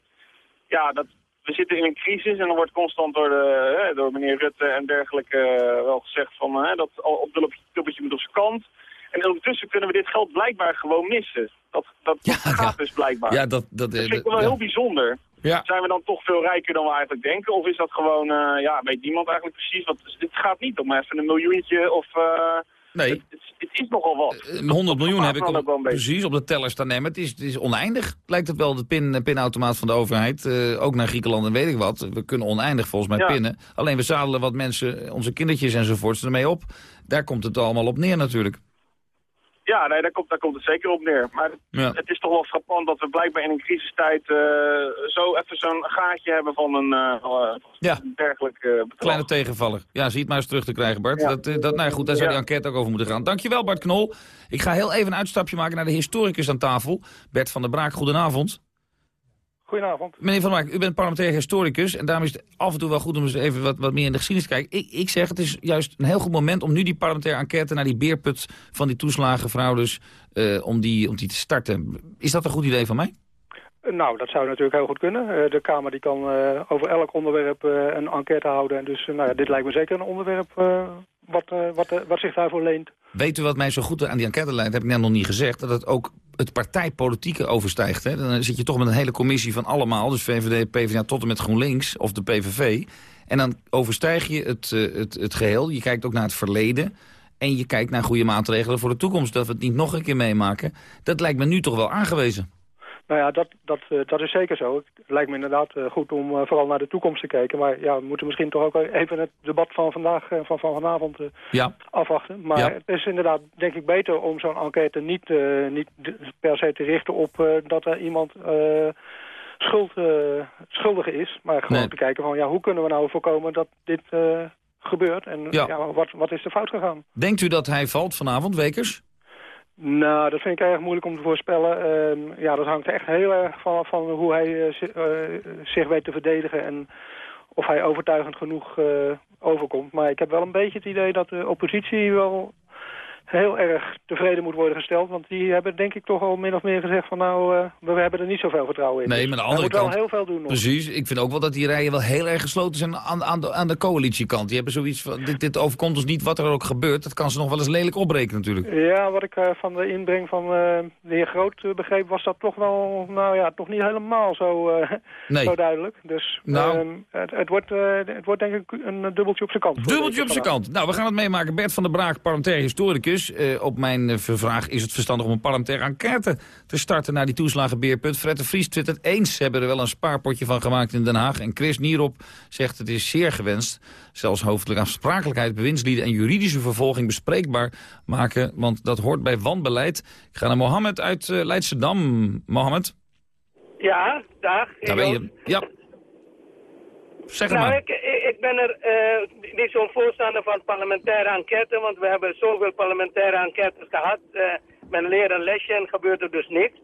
ja, dat, we zitten in een crisis en er wordt constant door, de, hè, door meneer Rutte en dergelijke eh, wel gezegd van hè, dat op dubbeltje, dubbeltje moet op zijn kant. En ondertussen kunnen we dit geld blijkbaar gewoon missen. Dat, dat gaat dus blijkbaar. Ja, dat... dat, Dat eh, vind ik wel heel ja. bijzonder. Ja. Zijn we dan toch veel rijker dan we eigenlijk denken? Of is dat gewoon, eh, ja, weet niemand eigenlijk precies? Want het gaat niet om even een miljoentje of... eh, Nee. Het, het, het is nogal wat. Een 100 miljoen heb ik op, precies op de teller staan. Maar het is, het is oneindig. Lijkt het wel, de pin, pinautomaat van de overheid. eh, ook naar Griekenland en weet ik wat. We kunnen oneindig volgens mij Ja. pinnen. Alleen we zadelen wat mensen, onze kindertjes enzovoorts ermee op. Daar komt het allemaal op neer natuurlijk. Ja, nee, daar komt, daar komt het zeker op neer. Maar Ja. het is toch wel frappant dat we blijkbaar in een crisistijd eh, zo even zo'n gaatje hebben van een eh, Ja. dergelijk bedrag. Kleine tegenvaller. Ja, zie het maar eens terug te krijgen, Bart. Ja. Dat, dat, nou ja, goed, daar zou die enquête ook over moeten gaan. Dankjewel, Bart Knol. Ik ga heel even een uitstapje maken naar de historicus aan tafel. Bert van der Braak, goedenavond. Goedenavond. Meneer Van Mark, u bent parlementair historicus... en daarom is het af en toe wel goed om eens even wat, wat meer in de geschiedenis te kijken. Ik, ik zeg, het is juist een heel goed moment om nu die parlementaire enquête... naar die beerput van die toeslagenfraudes, uh, om, die, om die te starten. Is dat een goed idee van mij? Nou, dat zou natuurlijk heel goed kunnen. Uh, de Kamer die kan over elk onderwerp een enquête houden. En dus nou ja, dit lijkt me zeker een onderwerp wat, wat, wat zich daarvoor leent. Weet u wat mij zo goed aan die enquête lijkt? heb ik net nog niet gezegd. Dat het ook het partijpolitieke overstijgt. Hè? Dan zit je toch met een hele commissie van allemaal. Dus VVD, PvdA tot en met GroenLinks of de PVV. En dan overstijg je het, het, het geheel. Je kijkt ook naar het verleden. En je kijkt naar goede maatregelen voor de toekomst. Dat we het niet nog een keer meemaken. Dat lijkt me nu toch wel aangewezen. Nou ja, dat, dat, uh, dat is zeker zo. Het lijkt me inderdaad uh, goed om uh, vooral naar de toekomst te kijken. Maar ja, we moeten misschien toch ook even het debat van vandaag van, van vanavond ja. afwachten. Maar ja. het is inderdaad, denk ik, beter om zo'n enquête niet, niet per se te richten op dat er iemand schuld, schuldige is. Maar gewoon nee. te kijken van, ja, hoe kunnen we nou voorkomen dat dit gebeurt? En ja. ja. wat, wat is er fout gegaan? Denkt u dat hij valt vanavond, Wekers? Nou, dat vind ik erg moeilijk om te voorspellen. Uh, ja, dat hangt echt heel erg van, van hoe hij uh, zich weet te verdedigen... en of hij overtuigend genoeg uh, overkomt. Maar ik heb wel een beetje het idee dat de oppositie wel heel erg tevreden moet worden gesteld. Want die hebben denk ik toch al min of meer gezegd van nou, uh, we hebben er niet zoveel vertrouwen in. Nee, dus maar aan de andere kant... wel heel veel doen nog. Precies, ik vind ook wel dat die rijen wel heel erg gesloten zijn aan, aan, de, aan de coalitiekant. Die hebben zoiets van, dit, dit overkomt ons niet wat er ook gebeurt. Dat kan ze nog wel eens lelijk opbreken natuurlijk. Ja, wat ik uh, van de inbreng van uh, de heer Groot begreep was dat toch wel, nou ja, toch niet helemaal zo, nee. zo duidelijk. Dus nou. Ehm, het, het, wordt, het wordt denk ik een dubbeltje op zijn kant. Dubbeltje op zijn kant. Nou, we gaan het meemaken. Bert van der Braak, parlementair historicus. Uh, op mijn uh, vraag is het verstandig om een parlementaire enquête te starten naar die toeslagenbeerpunt. Fred de Vries twittert eens. Ze hebben er wel een spaarpotje van gemaakt in Den Haag. En Chris Nierop zegt het is zeer gewenst. Zelfs hoofdelijk aansprakelijkheid, bewindslieden en juridische vervolging bespreekbaar maken. Want dat hoort bij wanbeleid. Ik ga naar Mohammed uit uh, Leidschendam. Mohammed? Ja, dag. Daar ben je. Ja. Zeg nou, maar. Ik, ik ben er uh, niet zo'n voorstander van parlementaire enquête, want we hebben zoveel parlementaire enquêtes gehad. Uh, men leert een lesje en gebeurt er dus niks.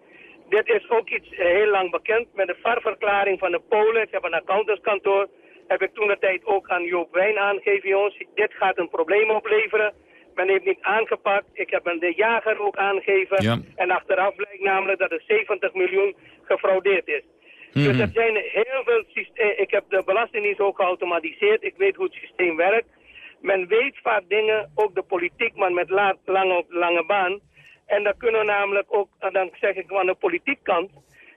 Dit is ook iets uh, heel lang bekend. Met de VAR-verklaring van de Polen, ik heb een accountantskantoor, heb ik toen de tijd ook aan Joop Wijn aangegeven, jongens, dit gaat een probleem opleveren. Men heeft niet aangepakt. Ik heb een de jager ook aangegeven. Ja. En achteraf blijkt namelijk dat er 70 miljoen gefraudeerd is. -hmm. Dus er zijn heel veel systemen. Ik heb de belastingdienst ook geautomatiseerd. Ik weet hoe het systeem werkt. Men weet vaak dingen, ook de politiek, maar met la lange, lange baan. En dan kunnen we namelijk ook, dan zeg ik van de politiek kant...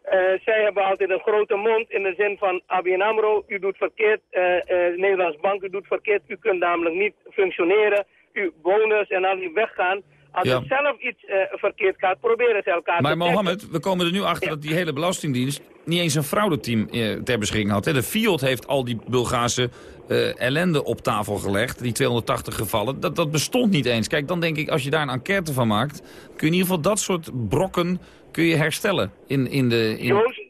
Uh, zij hebben altijd een grote mond in de zin van ABN AMRO, u doet verkeerd, uh, uh, Nederlands Bank, u doet verkeerd, u kunt namelijk niet functioneren, uw bonus en al die weggaan. Als Ja. er zelf iets uh, verkeerd gaat, proberen ze elkaar Maar te Mohammed, we komen er nu achter dat die hele belastingdienst niet eens een fraudeteam eh, ter beschikking had. Hè. De FIOD heeft al die Bulgaarse eh, ellende op tafel gelegd, die 280 gevallen. Dat, dat bestond niet eens. Kijk, dan denk ik, als je daar een enquête van maakt, kun je in ieder geval dat soort brokken kun je herstellen. In, in de, in... Joost,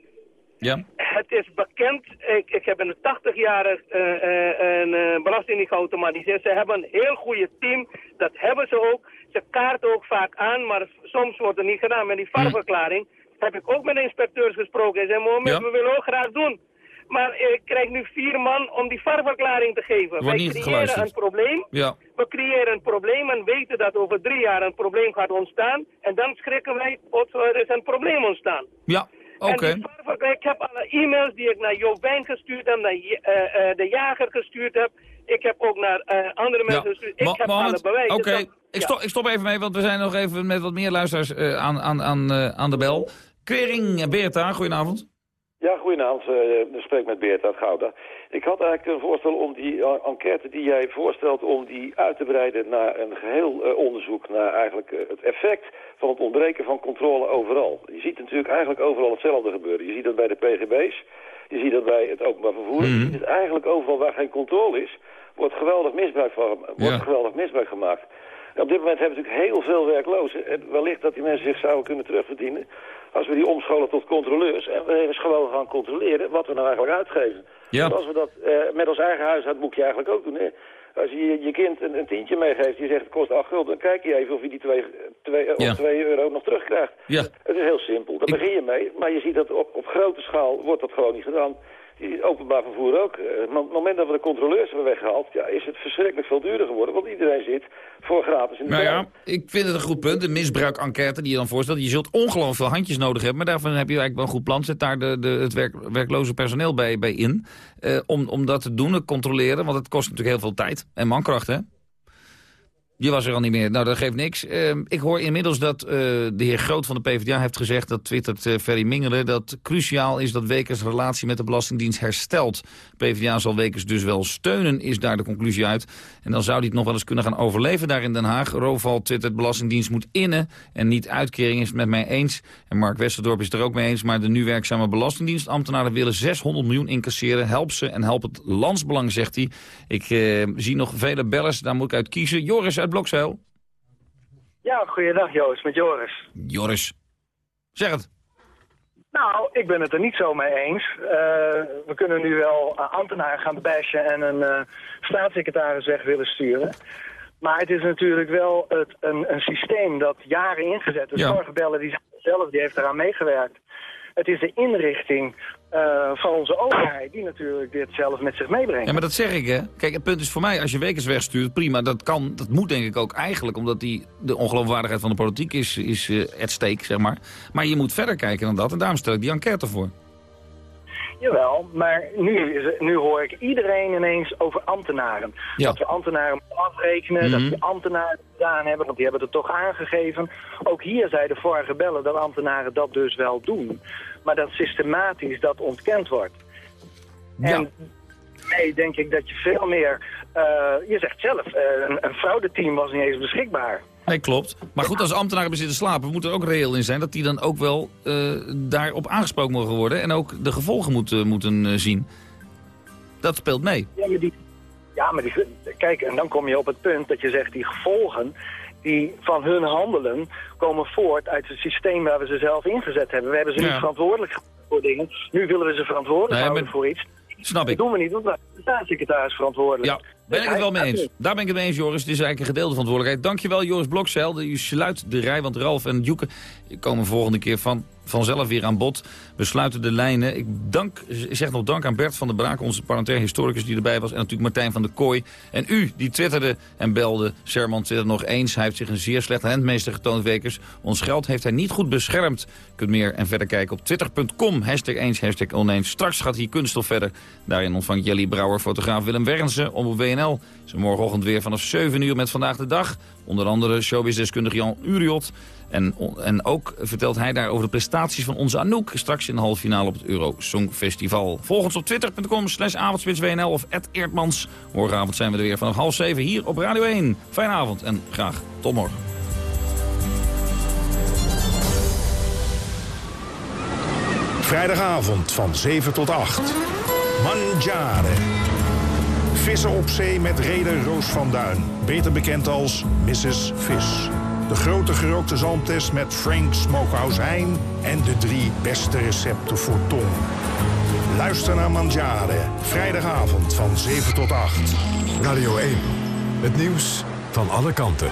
Ja? het is bekend, ik, ik heb in de 80 jaar uh, uh, een uh, belastingdienst geautomatiseerd. Ze hebben een heel goede team, dat hebben ze ook. Ze kaarten ook vaak aan, maar soms wordt er niet gedaan. Met die VAR-verklaring heb ik ook met de inspecteurs gesproken. En zei, Mohammed, Ja. we willen ook graag doen. Maar ik krijg nu vier man om die VAR-verklaring te geven. Wij creëren geluisterd. een probleem. Ja. We creëren een probleem en weten dat over drie jaar een probleem gaat ontstaan. En dan schrikken wij, oh, er is een probleem ontstaan. Ja. En VAR-verklaring, ik heb alle e-mails die ik naar Joop Wijn gestuurd heb, naar eh, eh, de jager gestuurd heb. Ik heb ook naar eh, andere mensen gestuurd. Ik heb alle Mohammed, bewijzen. Oké, ik, ja. stop, ik stop even mee, want we zijn nog even met wat meer luisteraars eh, aan, aan, aan, eh, aan de bel. Quering, eh, Beerta, goedenavond. Ja, goedenavond. Uh, ik spreek met Beert uit Gouda. Ik had eigenlijk een voorstel om die enquête die jij voorstelt... om die uit te breiden naar een geheel uh, onderzoek... naar eigenlijk uh, het effect van het ontbreken van controle overal. Je ziet natuurlijk eigenlijk overal hetzelfde gebeuren. Je ziet dat bij de PGB's, je ziet dat bij het openbaar vervoer. Het eigenlijk overal waar geen controle is... wordt geweldig misbruik, van, wordt Ja. geweldig misbruik gemaakt. En op dit moment hebben we natuurlijk heel veel werklozen. En wellicht dat die mensen zich zouden kunnen terugverdienen... als we die omscholen tot controleurs... en we eens gewoon gaan controleren wat we nou eigenlijk uitgeven. Ja. Want als we dat eh, met ons eigen huishoudboekje eigenlijk ook doen... Hè? Als je je- kind een, een tientje meegeeft, je zegt het kost 8 gulden... dan kijk je even of je die 2 twee, Ja. of twee euro nog terugkrijgt. Ja. Het is heel simpel. daar begin je mee. Maar je ziet dat op, op grote schaal wordt dat gewoon niet gedaan. Die openbaar vervoer ook. Uh, op het moment dat we de controleurs hebben weggehaald... Ja, is het verschrikkelijk veel duurder geworden. Want iedereen zit voor gratis in de Nou ja, ik vind het een goed punt. De misbruik-enquête die je dan voorstelt. Je zult ongelooflijk veel handjes nodig hebben. Maar daarvan heb je eigenlijk wel een goed plan. Zet daar de, de, het werk, werkloze personeel bij, bij in. Uh, om, om dat te doen, te controleren. Want het kost natuurlijk heel veel tijd. En mankracht, hè? Je was er al niet meer. Nou, dat geeft niks. Uh, ik hoor inmiddels dat uh, de heer Groot van de PvdA heeft gezegd... dat twittert uh, Ferry Mingelen... dat cruciaal is dat Wekers relatie met de Belastingdienst herstelt. PvdA zal Wekers dus wel steunen, is daar de conclusie uit. En dan zou hij het nog wel eens kunnen gaan overleven daar in Den Haag. Roval twittert Belastingdienst moet innen en niet uitkering is het met mij eens. En Mark Westerdorp is het er ook mee eens. Maar de nu werkzame Belastingdienstambtenaren willen 600 miljoen incasseren. Help ze en help het landsbelang, zegt hij. Ik zie nog vele bellers, daar moet ik uit kiezen. Joris uit Blokzeil. Ja, goeiedag Joost, met Joris. Joris, zeg het. Nou, ik ben het er niet zo mee eens. Uh, we kunnen nu wel ambtenaren gaan bashen en een uh, staatssecretaris weg willen sturen. Maar het is natuurlijk wel het, een, een systeem dat jaren ingezet is. Ja. Zorgbellen die zelf, die heeft eraan meegewerkt. Het is de inrichting uh, van onze overheid die natuurlijk dit zelf met zich meebrengt. Ja, maar dat zeg ik, hè. Kijk, het punt is voor mij, als je Wekers wegstuurt, prima. Dat kan, dat moet denk ik ook eigenlijk, omdat die, de ongeloofwaardigheid van de politiek is, is uh, at stake, zeg maar. Maar je moet verder kijken dan dat, en daarom stel ik die enquête voor. Jawel, maar nu, is, nu hoor ik iedereen ineens over ambtenaren. Ja. Dat we ambtenaren moeten afrekenen, mm -hmm. dat die ambtenaren gedaan hebben, want die hebben het toch aangegeven. Ook hier zeiden vorige bellen dat ambtenaren dat dus wel doen. Maar dat systematisch dat ontkend wordt. Ja. En nee, denk ik dat je veel meer... Uh, je zegt zelf, uh, een, een fraudeteam was niet eens beschikbaar. Nee, klopt. Maar goed, als ambtenaren hebben zitten slapen, moet er ook reëel in zijn... dat die dan ook wel uh, daarop aangesproken mogen worden... en ook de gevolgen moeten, moeten zien. Dat speelt mee. Ja, maar, die, ja, maar die, kijk, en dan kom je op het punt dat je zegt... die gevolgen die van hun handelen komen voort uit het systeem waar we ze zelf ingezet hebben. We hebben ze ja. niet verantwoordelijk gemaakt voor dingen. Nu willen we ze verantwoordelijk nee, houden voor iets. Snap ik. Dat doen we niet, want de staatssecretaris verantwoordelijk. Ja, ben ik het wel mee eens. Daar ben ik het mee eens, Joris. Het is eigenlijk een gedeelde verantwoordelijkheid. Dankjewel, Joris Blokzeil. U sluit de rij, want Ralf en Joeke komen volgende keer van, vanzelf weer aan bod. We sluiten de lijnen. Ik dank, zeg nog dank aan Bert van der Braak, onze parlementair historicus die erbij was. En natuurlijk Martijn van der Kooi. En u, die twitterde en belde. Serman twitterde nog eens. Hij heeft zich een zeer slechte handmeester getoond, Wekers. Ons geld heeft hij niet goed beschermd. Kunt meer en verder kijken op twitter.com. Hashtag eens, hashtag oneens. Straks gaat hier kunststof verder. Daarin ontvangt Jelly Brouwer, fotograaf Willem Wernsen om op WNL. Ze morgenochtend weer vanaf 7 uur met Vandaag de Dag. Onder andere showbizdeskundige Jan Uriot. En, en ook vertelt hij daar over de prestaties van onze Anouk... straks in de halve finale op het Euro Songfestival. Volg ons op twitter.com slash avondspitswnl of Eerdmans. Morgenavond zijn we er weer vanaf half 7 hier op Radio 1. Fijne avond en graag tot morgen. Vrijdagavond van 7 tot 8. Mangiare. Vissen op zee met reder Roos van Duin. Beter bekend als Mrs. Vis. De grote gerookte zalmtest met Frank Smokehouse en de drie beste recepten voor tong. Luister naar Mangiare. Vrijdagavond van 7 tot 8. Radio 1. Het nieuws van alle kanten.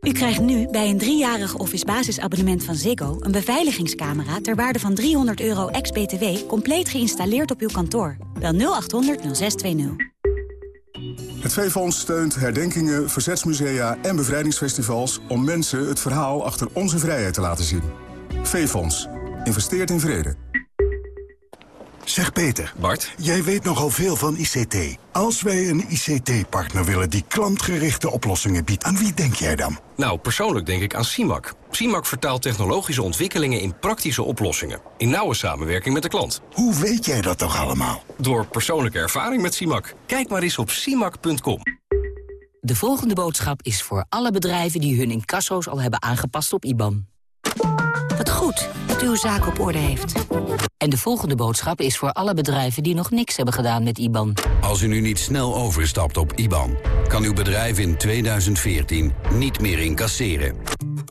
U krijgt nu bij een driejarig office basisabonnement van Ziggo... een beveiligingscamera ter waarde van 300 euro ex-BTW... compleet geïnstalleerd op uw kantoor. Bel 0800 0620. Het V-Fonds steunt herdenkingen, verzetsmusea en bevrijdingsfestivals... om mensen het verhaal achter onze vrijheid te laten zien. V-Fonds. Investeert in vrede. Zeg Peter. Bart. Jij weet nogal veel van ICT. Als wij een ICT-partner willen die klantgerichte oplossingen biedt, aan wie denk jij dan? Nou, persoonlijk denk ik aan CIMAC. CIMAC vertaalt technologische ontwikkelingen in praktische oplossingen. In nauwe samenwerking met de klant. Hoe weet jij dat toch allemaal? Door persoonlijke ervaring met CIMAC. Kijk maar eens op CIMAC.com. De volgende boodschap is voor alle bedrijven die hun incasso's al hebben aangepast op IBAN. Wat goed dat u uw zaak op orde heeft. En de volgende boodschap is voor alle bedrijven die nog niks hebben gedaan met IBAN. Als u nu niet snel overstapt op IBAN, kan uw bedrijf in 2014 niet meer incasseren.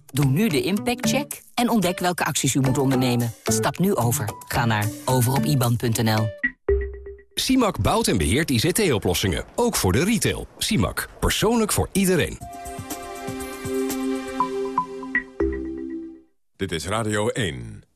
Doe nu de impactcheck en ontdek welke acties u moet ondernemen. Stap nu over. Ga naar overopiban.nl. CIMAC bouwt en beheert ICT-oplossingen. Ook voor de retail. CIMAC. Persoonlijk voor iedereen. Dit is Radio 1.